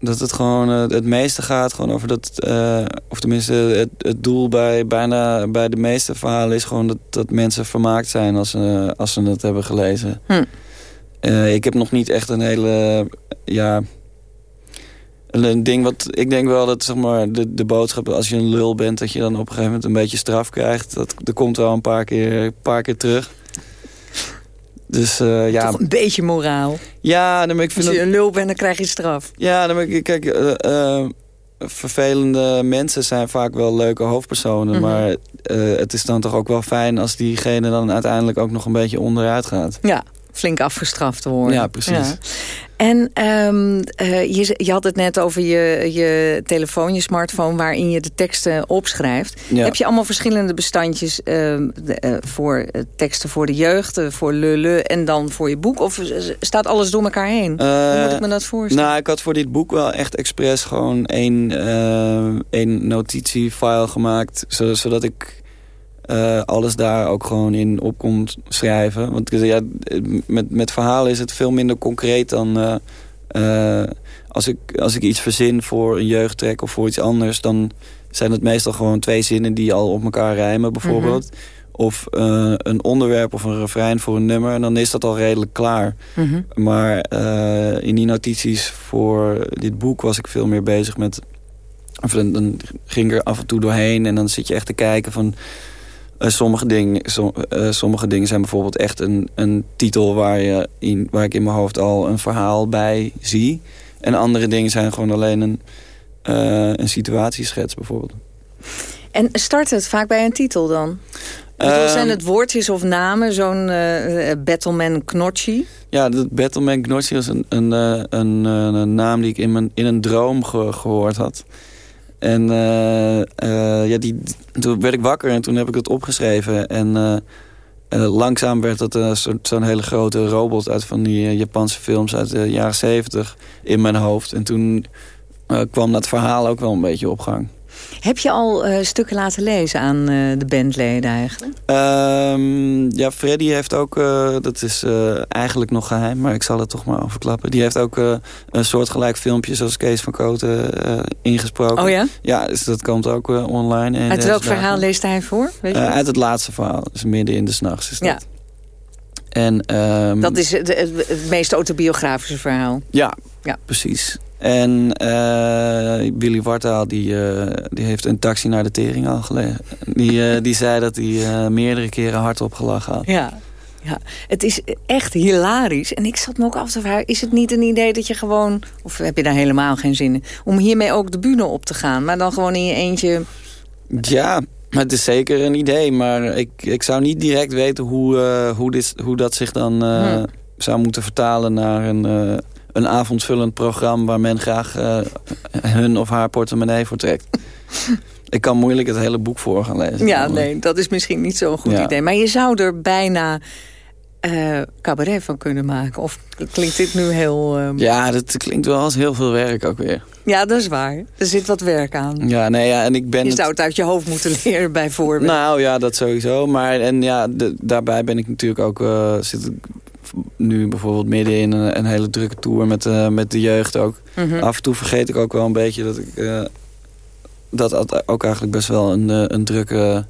dat het gewoon uh, het meeste gaat gewoon over dat... Uh, of tenminste, het, het doel bij bijna bij de meeste verhalen is gewoon dat, dat mensen vermaakt zijn als, ze als ze het hebben gelezen. Hm. ik heb nog niet echt een hele... ja, een ding wat ik denk wel dat zeg maar, de, de boodschap, als je een lul bent, dat je dan op een gegeven moment een beetje straf krijgt. Dat, dat komt wel een paar keer, een paar keer terug. Dus uh, ja. Toch een beetje moraal. Ja, dan, ik vind als je een lul bent, dan krijg je straf. Ja, dan ik, kijk, uh, uh, vervelende mensen zijn vaak wel leuke hoofdpersonen. Mhm. Maar het is dan toch ook wel fijn als diegene dan uiteindelijk ook nog een beetje onderuit gaat. Ja, flink afgestraft te worden. Ja, precies. En um, uh, je, je, had het net over je, je telefoon, je smartphone... waarin je de teksten opschrijft. Heb je allemaal verschillende bestandjes... Uh, de, uh, voor teksten voor de jeugd, voor Lullu en dan voor je boek? Of staat alles door elkaar heen? Hoe moet ik me dat voorstellen? Nou, ik had voor dit boek wel echt expres gewoon één, één notitiefile gemaakt... zodat ik uh, alles daar ook gewoon in op schrijven. Want ja, met, met verhalen is het veel minder concreet dan... Uh, uh, als, ik, als ik iets verzin voor een jeugdtrek of voor iets anders... dan zijn het meestal gewoon twee zinnen die al op elkaar rijmen bijvoorbeeld. Mm -hmm. Of een onderwerp of een refrein voor een nummer. En dan is dat al redelijk klaar. Mm -hmm. Maar in die notities voor dit boek was ik veel meer bezig met... Of dan, dan ging ik er af en toe doorheen en dan zit je echt te kijken van uh, sommige, dingen, uh, sommige dingen zijn bijvoorbeeld echt een, een titel waar, je in, waar ik in mijn hoofd al een verhaal bij zie. En andere dingen zijn gewoon alleen een, uh, een situatieschets bijvoorbeeld. En start het vaak bij een titel dan? Uh, zijn het woordjes of namen, zo'n uh, Battleman Knotchi? Ja, dat Battleman Knotchi was een, een, een, een, naam die ik in, mijn, in een droom ge gehoord had. En uh, ja, die, toen werd ik wakker en toen heb ik het opgeschreven. En uh, langzaam werd het zo'n zo hele grote robot uit van die Japanse films uit de jaren zeventig in mijn hoofd. En toen kwam dat verhaal ook wel een beetje op gang. Heb je al uh, stukken laten lezen aan uh, de bandleden eigenlijk? Um, ja, Freddy heeft ook, uh, dat is eigenlijk nog geheim, maar ik zal het toch maar overklappen. Die heeft ook een soortgelijk filmpje zoals Kees van Koten ingesproken. Oh ja? Ja, dus dat komt ook online. En uit welk verhaal leest hij voor? Weet je uit het laatste verhaal, dus midden in de s'nachts is dat. Ja. En, um, dat is het meest autobiografische verhaal. Ja, ja. precies. En uh, Willy Wartaal die, uh, die heeft een taxi naar de tering al gelegen. Die, uh, die zei dat hij meerdere keren hardop gelachen had. Ja, ja, het is echt hilarisch. En ik zat me ook af te vragen, is het niet een idee dat je gewoon... of heb je daar helemaal geen zin in... om hiermee ook de bühne op te gaan, maar dan gewoon in je eentje... Ja, het is zeker een idee, maar ik, ik zou niet direct weten hoe, hoe, dit, hoe dat zich dan hm. zou moeten vertalen naar een een avondvullend programma... waar men graag uh, hun of haar portemonnee voor trekt. Ik kan moeilijk het hele boek voor gaan lezen. Ja, nee, dat is misschien niet zo'n goed idee. Maar je zou er bijna uh, cabaret van kunnen maken. Of klinkt dit nu heel... Uh... Ja, dat klinkt wel als heel veel werk ook weer. Ja, dat is waar. Er zit wat werk aan. Ja, nee, ja, en ik ben... Je zou het uit je hoofd moeten leren, bijvoorbeeld. Nou ja, dat sowieso. Maar en ja, daarbij ben ik natuurlijk ook... Uh, zit nu bijvoorbeeld midden in een, een hele drukke tour met, uh, met de jeugd ook. Mhm. Af en toe vergeet ik ook wel een beetje dat ik... Uh, dat ook eigenlijk best wel een, uh, een drukke,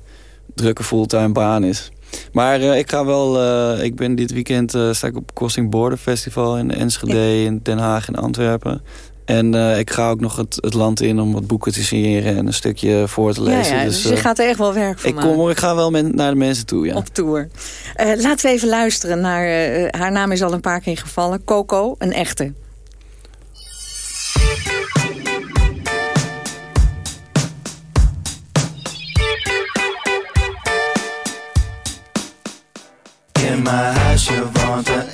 drukke fulltime baan is. Maar ik ga wel... ik ben dit weekend sta ik op Crossing Border Festival in Enschede, in Den Haag en Antwerpen. En uh, ik ga ook nog het, het, land in om wat boeken te signeren en een stukje voor te lezen. Ja, ja, dus, dus je uh, gaat er echt wel werk van ik maken. Kom, ik ga wel men, naar de mensen toe, ja. Op tour. Uh, laten we even luisteren naar... haar naam is al een paar keer gevallen. Coco, een echte. In mijn huisje woont een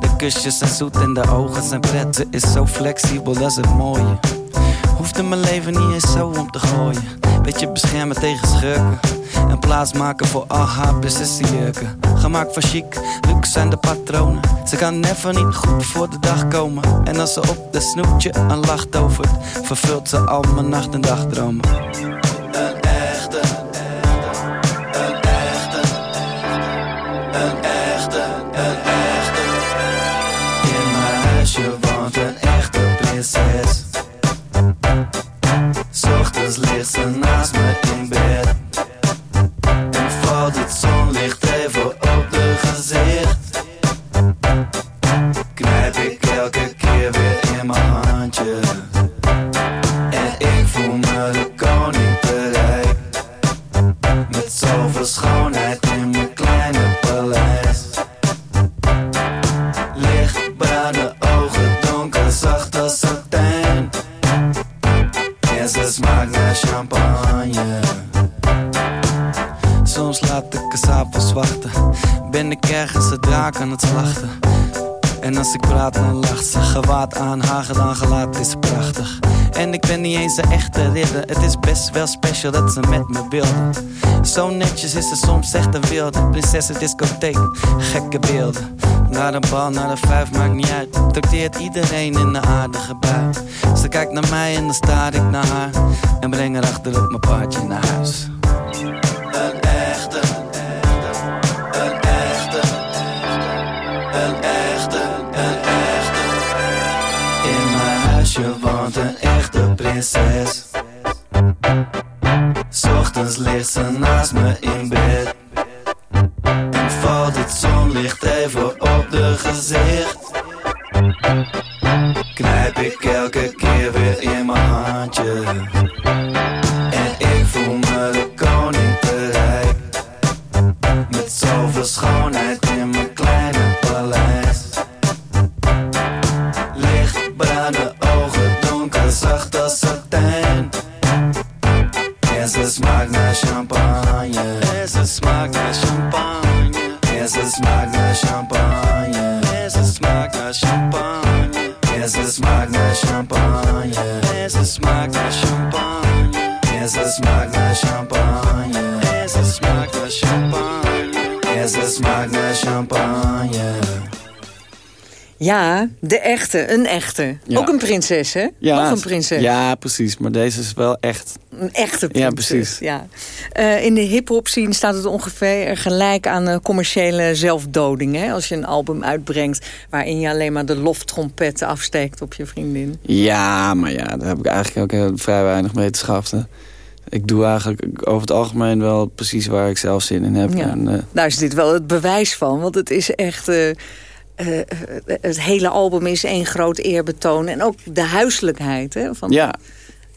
De kusjes zijn zoet en de ogen zijn pret. Ze is zo flexibel, dat is het mooie. Hoefde mijn leven niet eens zo om te gooien. Beetje beschermen tegen schurken. En plaats maken voor al haar jurken. Gemaakt van chic, luxe zijn de patronen. Ze kan never niet goed voor de dag komen. En als ze op de snoepje een lach tovert, vervult ze al mijn nacht- en dagdromen. En ik ben niet eens een echte ridder. Het is best wel special dat ze met me wilde Zo netjes is ze soms echt een wilde. Prinsessen discotheek, gekke beelden. Naar de bal, naar de vijf, maakt niet uit. Trakteert iedereen in een aardige bui Ze kijkt naar mij en dan staar ik naar haar. En breng haar achter op mijn paardje naar huis prinses Ochtends ligt ze naast me in bed. En valt het zonlicht even op de gezicht Ja, de echte, een echte. Ja. Ook een prinses, hè? Nog een prinses. Ja, precies. Maar deze is wel echt. Een echte prinses. Ja, precies. Ja. Eh, in de hip-hop scene staat het ongeveer gelijk aan uh, commerciële zelfdoding. Hè? Als je een album uitbrengt waarin je alleen maar de loftrompet afsteekt op je vriendin. Ja, maar ja, daar heb ik eigenlijk ook heel, vrij weinig mee te schaften. Ik doe eigenlijk over het algemeen wel precies waar ik zelf zin in heb. Ja. En, uh, Daar is dit wel het bewijs van, want het is echt... Uh, uh, het hele album is één groot eerbetoon. En ook de huiselijkheid. Hè, van, ja,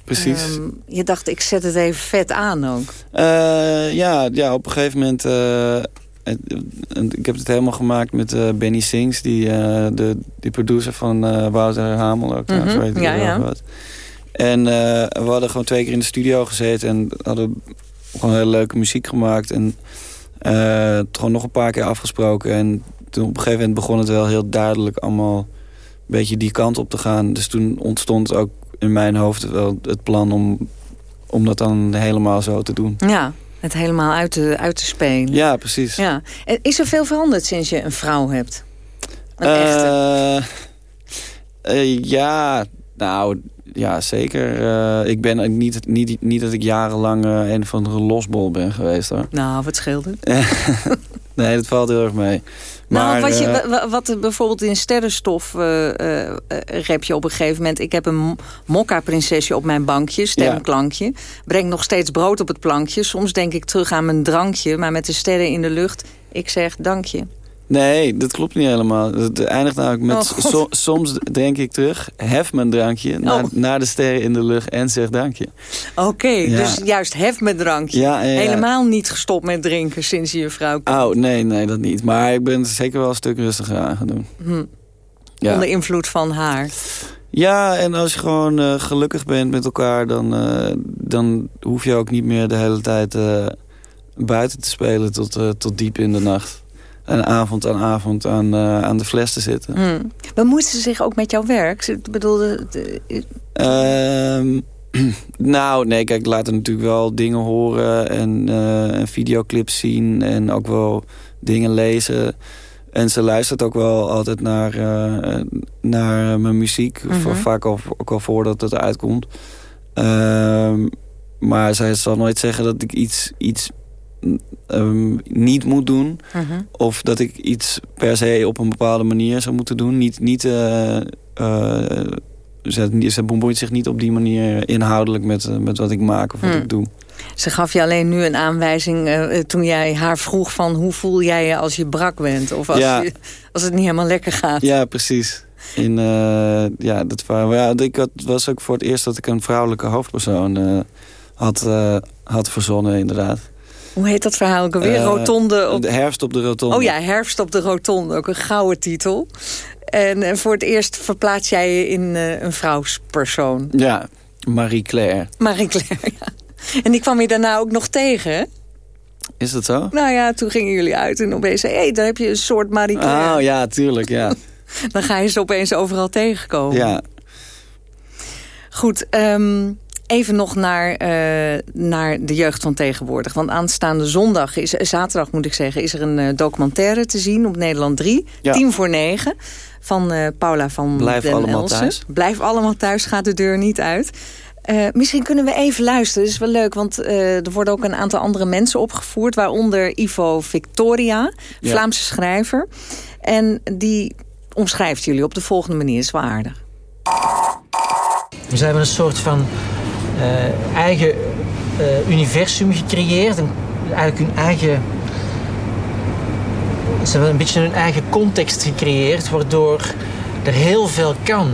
precies. Um, je dacht, ik zet het even vet aan ook. Uh, ja, ja, op een gegeven moment... Uh, ik heb het helemaal gemaakt met Benny Sings, die, de, die producer van Wouter Hamel ook. Mm -hmm. weet ja, ja. Wat. En we hadden gewoon twee keer in de studio gezeten en hadden gewoon hele leuke muziek gemaakt. En het gewoon nog een paar keer afgesproken. En toen op een gegeven moment begon het wel heel duidelijk allemaal een beetje die kant op te gaan. Dus toen ontstond ook in mijn hoofd wel het plan om, om dat dan helemaal zo te doen. Ja, het helemaal uit te, uit te spelen. Ja, precies. Ja. En is er veel veranderd sinds je een vrouw hebt? Een uh, echte? Uh, ja, nou, ja, zeker. Uh, ik ben niet, niet, niet dat ik jarenlang een van de losbol ben geweest hoor. Nou, wat scheelt het? nee, dat valt heel erg mee. Nou, wat, je, uh, wat bijvoorbeeld in sterrenstof uh, uh, rap je op een gegeven moment... ik heb een mokka-prinsesje op mijn bankje, stemklankje. Ja. Breng nog steeds brood op het plankje. Soms denk ik terug aan mijn drankje, maar met de sterren in de lucht... ik zeg dankje. Nee, dat klopt niet helemaal. Het eindigt namelijk met... Oh, so, soms denk ik terug, hef mijn drankje... Oh. Naar, naar, de sterren in de lucht en zeg dankje. Oké, okay, ja. dus juist hef mijn drankje. Ja, ja, Helemaal niet gestopt met drinken sinds je je vrouw komt. Oh, nee, nee, dat niet. Maar ik ben zeker wel een stuk rustiger aan gaan doen. Hm. Onder invloed van haar. Ja, en als je gewoon uh, gelukkig bent met elkaar... Dan, uh, dan hoef je ook niet meer de hele tijd uh, buiten te spelen tot, tot diep in de nacht en avond aan avond aan, uh, aan de fles te zitten. Hmm. Bemoeit ze zich ook met jouw werk? Ik bedoel... Uh, nou, nee, kijk, er natuurlijk wel dingen horen en, uh, en videoclips zien en ook wel dingen lezen. En ze luistert ook wel altijd naar, uh, naar mijn muziek, mm -hmm. vaak al, ook al voordat het uitkomt. Ehm, maar zij zal nooit zeggen dat ik iets, iets um, niet moet doen. Uh -huh. Of dat ik iets per se op een bepaalde manier zou moeten doen. Niet, niet, uh, uh, ze, ze bemoeit zich niet op die manier inhoudelijk met, met wat ik maak of wat Hmm. ik doe. Ze gaf je alleen nu een aanwijzing uh, toen jij haar vroeg van... hoe voel jij je als je brak bent? Of als, Ja. je, als het niet helemaal lekker gaat? Ja, precies. In, uh, ja, dat ja, ik had, was ook voor het eerst dat ik een vrouwelijke hoofdpersoon uh, had, had verzonnen, inderdaad. Hoe heet dat verhaal ook alweer? Uh, rotonde op... De herfst op de rotonde. Oh ja, Herfst op de Rotonde. Ook een gouden titel. En, en voor het eerst verplaats jij je in uh, een vrouwspersoon. Ja, Marie-Claire. Marie-Claire, ja. En die kwam je daarna ook nog tegen, hè? Is dat zo? Nou ja, toen gingen jullie uit en opeens zei... hé, hey, daar heb je een soort Marie-Claire. Oh ja, tuurlijk, ja. Dan ga je ze opeens overal tegenkomen. Ja. Goed, um, even nog naar, uh, naar de jeugd van tegenwoordig. Want aanstaande zondag, is, zaterdag moet ik zeggen... is er een uh, documentaire te zien op Nederland 3. Ja. Tien voor negen. Van uh, Paula van Blijf den allemaal Elsen. thuis. Blijf allemaal thuis, gaat de deur niet uit. Uh, misschien kunnen we even luisteren. Dat is wel leuk, want uh, er worden ook een aantal andere mensen opgevoerd. Waaronder Ivo Victoria, Ja. Vlaamse schrijver. En die omschrijft jullie op de volgende manier. Dat is wel aardig. Dus ze hebben een soort van eh, eigen eh, universum gecreëerd. En eigenlijk hun eigen... Ze hebben een beetje hun eigen context gecreëerd... waardoor er heel veel kan.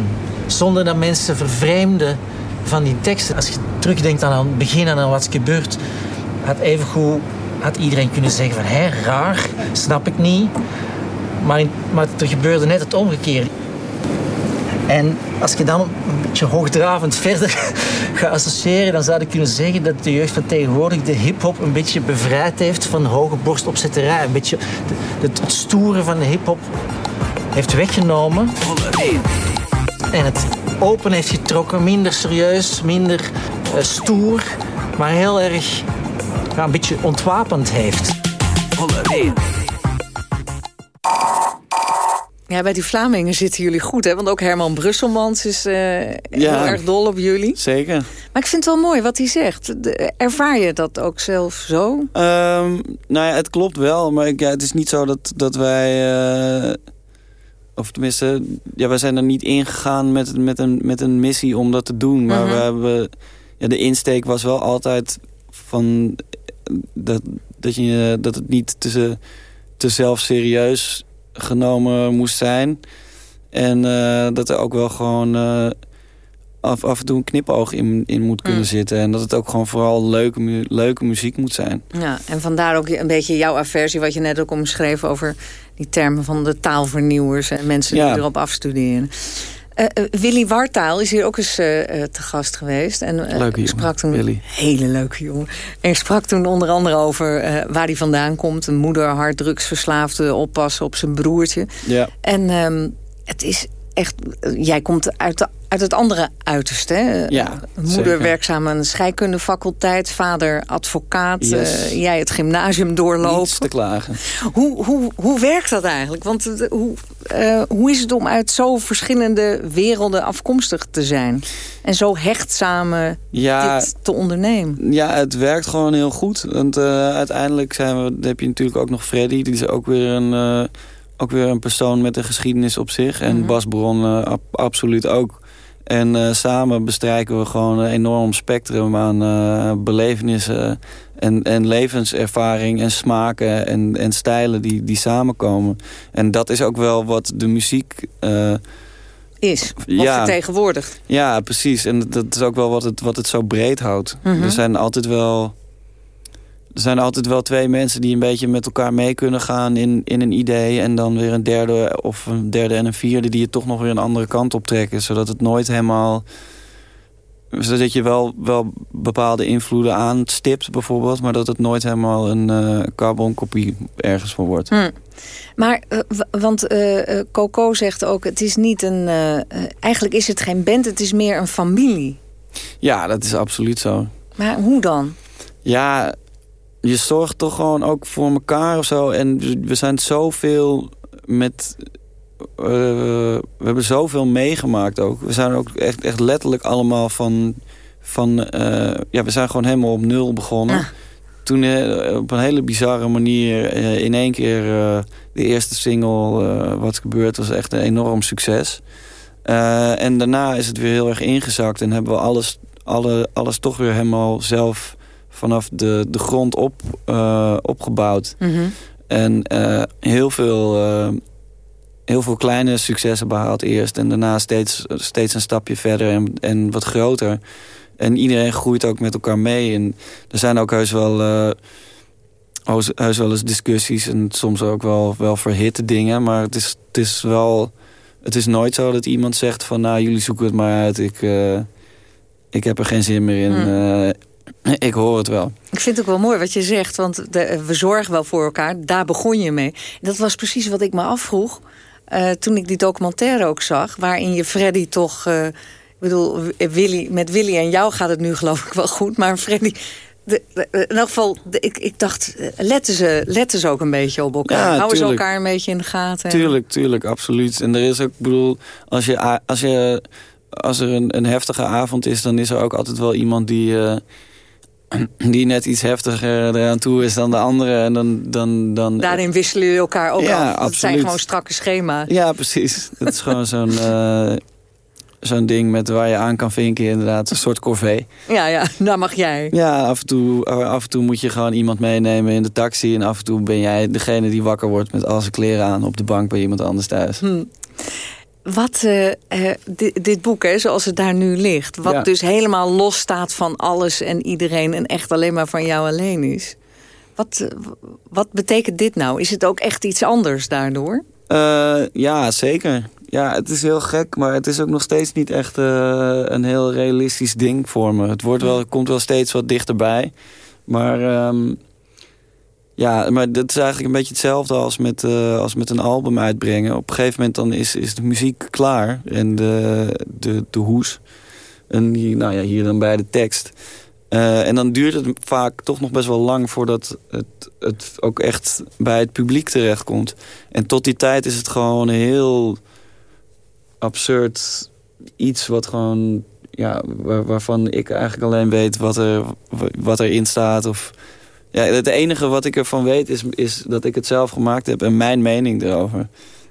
Zonder dat mensen vervreemden van die teksten. Als je terugdenkt aan het begin en aan wat is gebeurd... had evengoed had iedereen kunnen zeggen van... hé, raar, snap ik niet. Maar, maar er gebeurde net het omgekeerde. En als je dan een beetje hoogdravend verder gaat associëren, dan zou ik kunnen zeggen dat de jeugd van tegenwoordig de hip-hop een beetje bevrijd heeft van hoge borstopzetterij. Een beetje het, het stoere van de hip-hop heeft weggenomen. En het open heeft getrokken, minder serieus, minder uh, stoer, maar heel erg een beetje ontwapend heeft. Ja, bij die Vlamingen zitten jullie goed, hè? Want ook Herman Brusselmans is uh, heel erg dol op jullie. Zeker. Maar ik vind het wel mooi wat hij zegt. De, ervaar je dat ook zelf zo? Um, nou ja, het klopt wel. Maar ja, het is niet zo dat, dat wij... Uh, of tenminste, ja, wij zijn er niet ingegaan met, met, een, met een missie om dat te doen. Maar Mhm. we hebben... Ja, de insteek was wel altijd van... Dat, dat, je, dat het niet te, te zelfserieus genomen moest zijn. En eh, dat er ook wel gewoon eh, af, af en toe een knipoog in, in moet kunnen Mm. zitten. En dat het ook gewoon vooral leuke, mu- leuke muziek moet zijn. Ja, en vandaar ook een beetje jouw aversie... wat je net ook omschreef over die termen van de taalvernieuwers... en mensen Ja. die erop afstuderen. Eh, eh, Willy Wartaal is hier ook eens eh, te gast geweest. En Leuke jongen, sprak toen, Willy. Hele leuke jongen. En sprak toen onder andere over waar hij vandaan komt. Een moeder, harddrugsverslaafde, oppassen op zijn broertje. Ja. En ehm, het is echt... Jij komt uit, de, uit het andere uiterste. Hè? Ja, Moeder zeker. werkzaam aan de scheikundefaculteit. Vader advocaat. Yes. eh, jij het gymnasium doorlopen. Niets te klagen. Hoe, hoe, hoe werkt dat eigenlijk? Want eh, hoe, eh, hoe is het om uit zo verschillende werelden afkomstig te zijn? En zo hecht samen Ja, dit te ondernemen? Ja, het werkt gewoon heel goed. Want uiteindelijk zijn we, heb je natuurlijk ook nog Freddy. Die is ook weer een, ook weer een persoon met een geschiedenis op zich. En Mhm. Bas Bron ab- absoluut ook. En eh, samen bestrijken we gewoon een enorm spectrum aan eh, belevenissen... En, en levenservaring en smaken en, en stijlen die, die samenkomen. En dat is ook wel wat de muziek... eh, Is, of Ja. vertegenwoordigt. ja, precies. En dat is ook wel wat het, wat het zo breed houdt. Mhm. Er zijn altijd wel... Er zijn altijd wel twee mensen die een beetje met elkaar mee kunnen gaan in, in een idee. En dan weer een derde of een derde en een vierde die je toch nog weer een andere kant op trekken. Zodat het nooit helemaal... Zodat je wel, wel bepaalde invloeden aanstipt bijvoorbeeld. Maar dat het nooit helemaal een eh carbonkopie ergens van wordt. Hm. Maar, eh, want eh, Coco zegt ook, het is niet een... eigenlijk is het geen band, het is meer een familie. Ja, dat is absoluut zo. Maar hoe dan? Ja, je zorgt toch gewoon ook voor elkaar of zo. En we zijn zoveel met... eh, we hebben zoveel meegemaakt ook. We zijn ook echt, echt letterlijk allemaal van... van eh, ja, we zijn gewoon helemaal op nul begonnen. Toen eh, op een hele bizarre manier in één keer de eerste single Wat gebeurt was echt een enorm succes. En daarna is het weer heel erg ingezakt en hebben we alles, alle, alles toch weer helemaal zelf vanaf de, de grond op, eh, opgebouwd. Mhm. En eh, heel, veel, eh, heel veel kleine successen behaald eerst. En daarna steeds, steeds een stapje verder en, en wat groter. En iedereen groeit ook met elkaar mee. En er zijn ook heus wel, heus, heus wel eens discussies. En soms ook wel, wel verhitte dingen. Maar het is, het is wel... Het is nooit zo dat iemand zegt van... nou, jullie zoeken het maar uit. Ik, ik heb er geen zin meer in. Hmm. Eh, ik hoor het wel. Ik vind het ook wel mooi wat je zegt, want de, we zorgen wel voor elkaar. Daar begon je mee. Dat was precies wat ik me afvroeg eh, toen ik die documentaire ook zag... waarin je Freddy toch... eh, ik bedoel, Willy, met Willy en jou gaat het nu geloof ik wel goed... maar Freddy... De, de- in elk geval, de- ik, ik dacht, eh, letten ze, letten ze ook een beetje op elkaar. Ja, Houden ze elkaar een beetje in de gaten. Tuurlijk, tuurlijk, absoluut. En er is ook, ik bedoel, als, je, als, je, als er een, een heftige avond is... dan is er ook altijd wel iemand die, eh, die net iets heftiger eraan toe is dan de andere. En dan, dan, dan, Daarin wisselen jullie elkaar ook Ja, af. Dat zijn gewoon strakke schema's. Ja, precies. Het is gewoon zo'n eh, zo'n ding met waar je aan kan vinken, inderdaad. Een soort corvée. Ja, ja, daar mag jij. Ja, af en, toe, af en toe moet je gewoon iemand meenemen in de taxi. En af en toe ben jij degene die wakker wordt met al zijn kleren aan op de bank bij iemand anders thuis. Hm. Wat eh, eh, dit, dit boek, hè, zoals het daar nu ligt... wat Ja. dus helemaal los staat van alles en iedereen... en echt alleen maar van jou alleen is. Wat, eh, wat betekent dit nou? Is het ook echt iets anders daardoor? Ja, zeker. ja, het is heel gek, maar het is ook nog steeds niet echt een heel realistisch ding voor me. Het wordt wel, komt wel steeds wat dichterbij. Maar um, ja, maar dat is eigenlijk een beetje hetzelfde als met, uh, als met een album uitbrengen. Op een gegeven moment dan is, is de muziek klaar en de, de, de hoes. En hier, nou ja, hier dan bij de tekst. Uh, en dan duurt het vaak toch nog best wel lang voordat het, het ook echt bij het publiek terechtkomt. En tot die tijd is het gewoon heel absurd iets wat gewoon, ja, waar, waarvan ik eigenlijk alleen weet wat, er, wat erin staat. Of, ja, het enige wat ik ervan weet is, is dat ik het zelf gemaakt heb en mijn mening erover.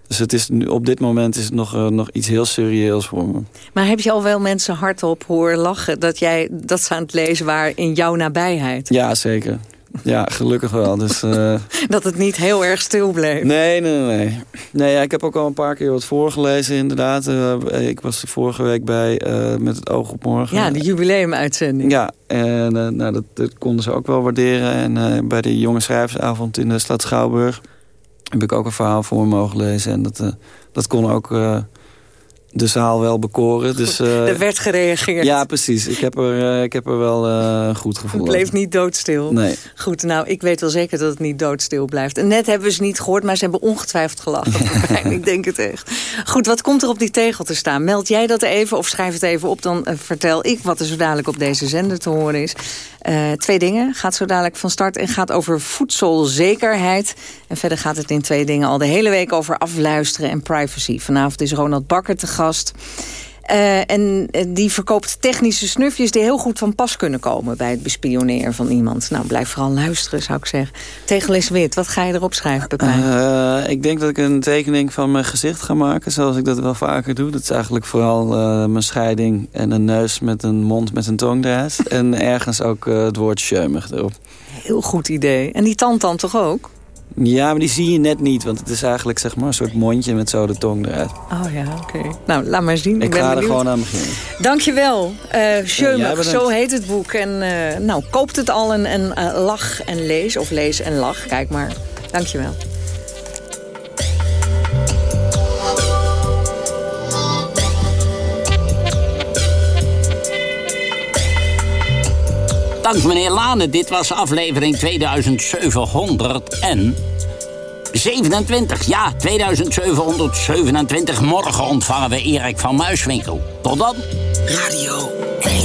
Dus het is, op dit moment is het nog, uh, nog iets heel serieels voor me. Maar heb je al wel mensen hardop horen lachen... dat, jij, dat ze aan het lezen waren in jouw nabijheid? Ja, zeker. Ja, gelukkig wel. Dus, uh... dat het niet heel erg stil bleef. Nee, nee, nee. nee ja, ik heb ook al een paar keer wat voorgelezen, inderdaad. Uh, ik was vorige week bij uh, met het oog op morgen. Ja, de jubileumuitzending. Ja, en nou, dat, dat, konden ze ook wel waarderen. En bij de jonge schrijversavond in de stad Schouwburg heb ik ook een verhaal voor mogen lezen. En dat, dat kon ook de zaal wel bekoren. Dus, uh, er werd gereageerd. Ja, precies. Ik heb er, ik heb er wel een goed gevoel Het bleef niet doodstil. Nee. Goed, nou, ik weet wel zeker dat het niet doodstil blijft. En net hebben we ze niet gehoord, maar ze hebben ongetwijfeld gelachen. ik denk het echt. Goed, wat komt er op die tegel te staan? Meld jij dat even of schrijf het even op. Dan vertel ik wat er zo dadelijk op deze zender te horen is. Uh, twee dingen. Gaat zo dadelijk van start en gaat over voedselzekerheid. En verder gaat het in twee dingen al de hele week over afluisteren en privacy. Vanavond is Ronald Bakker te gast. Uh, en die verkoopt technische snufjes die heel goed van pas kunnen komen... bij het bespioneren van iemand. Nou, blijf vooral luisteren, zou ik zeggen. Tegel is wit. Wat ga je erop schrijven, Pepijn? Uh, ik denk dat ik een tekening van mijn gezicht ga maken... zoals ik dat wel vaker doe. Dat is eigenlijk vooral uh, mijn scheiding en een neus met een mond met een tong eruit. en ergens ook het woord schuimig erop. Heel goed idee. En die tand dan toch ook? Ja, maar die zie je net niet. Want het is eigenlijk zeg maar, een soort mondje met zo de tong eruit. Oh ja, oké. Okay. Nou, laat maar zien. Ik, ik ga er gewoon aan beginnen. Dankjewel. Uh, zo heet het boek. En uh, nou, koopt het al en, en uh, lach en lees. Of lees en lach. Kijk maar. Dankjewel. Dank meneer Lane, dit was aflevering 2727. Ja, 2727. Morgen ontvangen we Erik van Muiswinkel. Tot dan. Radio 1.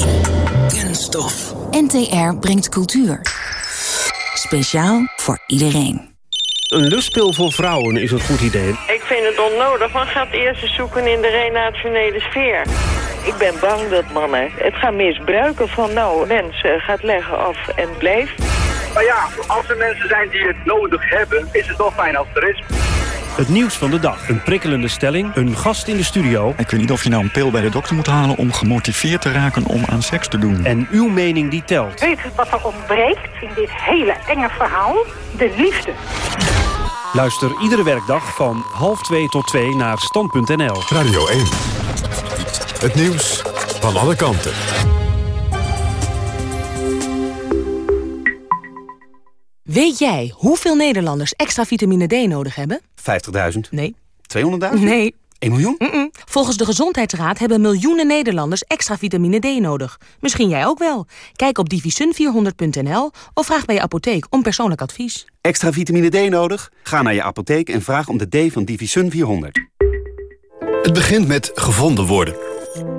Kunststof. NTR brengt cultuur. Speciaal voor iedereen. Een lustpil voor vrouwen is een goed idee. Ik vind het onnodig, maar gaat eerst eens zoeken in de renationele sfeer. Ik ben bang dat mannen het gaan misbruiken van nou, mensen gaat leggen af en blijft. Maar ja, als er mensen zijn die het nodig hebben, is het toch fijn als er is. Het nieuws van de dag. Een prikkelende stelling. Een gast in de studio. Ik weet niet of je nou een pil bij de dokter moet halen... om gemotiveerd te raken om aan seks te doen. En uw mening die telt. Weet u wat er ontbreekt in dit hele enge verhaal? De liefde. Luister iedere werkdag van half twee tot twee naar stand.nl. Radio 1. Het nieuws van alle kanten. Weet jij hoeveel Nederlanders extra vitamine D nodig hebben? 50.000. Nee. 200.000? Nee. 1 miljoen? Mm -mm. Volgens de Gezondheidsraad hebben miljoenen Nederlanders extra vitamine D nodig. Misschien jij ook wel. Kijk op divisun400.nl of vraag bij je apotheek om persoonlijk advies. Extra vitamine D nodig? Ga naar je apotheek en vraag om de D van Divisun 400. Het begint met gevonden worden.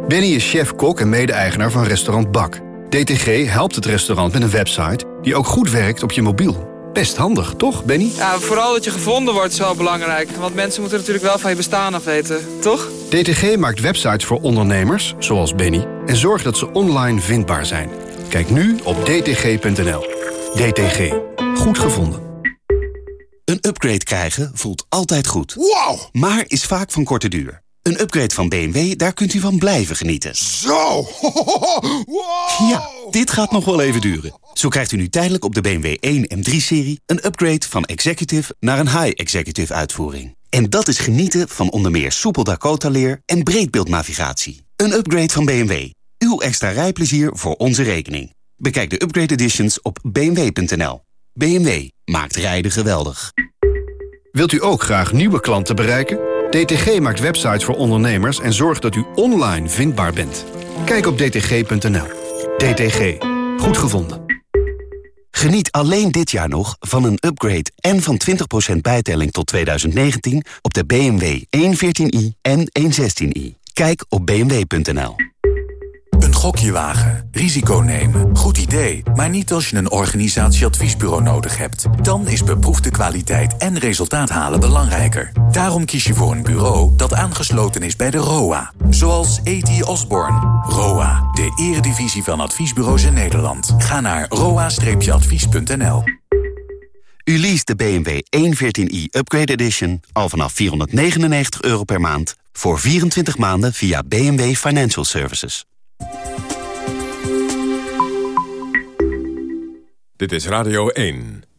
Benny is chef-kok en mede-eigenaar van restaurant Bak. DTG helpt het restaurant met een website die ook goed werkt op je mobiel. Best handig, toch, Benny? Ja, vooral dat je gevonden wordt is wel belangrijk. Want mensen moeten natuurlijk wel van je bestaan af weten, toch? DTG maakt websites voor ondernemers, zoals Benny... en zorgt dat ze online vindbaar zijn. Kijk nu op dtg.nl. DTG. Goed gevonden. Een upgrade krijgen voelt altijd goed. Wow! Maar is vaak van korte duur. Een upgrade van BMW, daar kunt u van blijven genieten. Zo! Wow! Ja, dit gaat nog wel even duren. Zo krijgt u nu tijdelijk op de BMW 1 M3-serie... een upgrade van executive naar een high-executive uitvoering. En dat is genieten van onder meer soepel Dakota-leer en breedbeeldnavigatie. Een upgrade van BMW. Uw extra rijplezier voor onze rekening. Bekijk de upgrade editions op bmw.nl. BMW maakt rijden geweldig. Wilt u ook graag nieuwe klanten bereiken? DTG maakt websites voor ondernemers en zorgt dat u online vindbaar bent. Kijk op dtg.nl. DTG. Goed gevonden. Geniet alleen dit jaar nog van een upgrade en van 20% bijtelling tot 2019 op de BMW 114i en 116i. Kijk op bmw.nl. Een gokje wagen, risico nemen, goed idee. Maar niet als je een organisatieadviesbureau nodig hebt. Dan is beproefde kwaliteit en resultaat halen belangrijker. Daarom kies je voor een bureau dat aangesloten is bij de ROA. Zoals A.T. Osborne. ROA, de eredivisie van adviesbureaus in Nederland. Ga naar roa-advies.nl. U leest de BMW 114i Upgrade Edition al vanaf 499 euro per maand... voor 24 maanden via BMW Financial Services. Dit is Radio 1.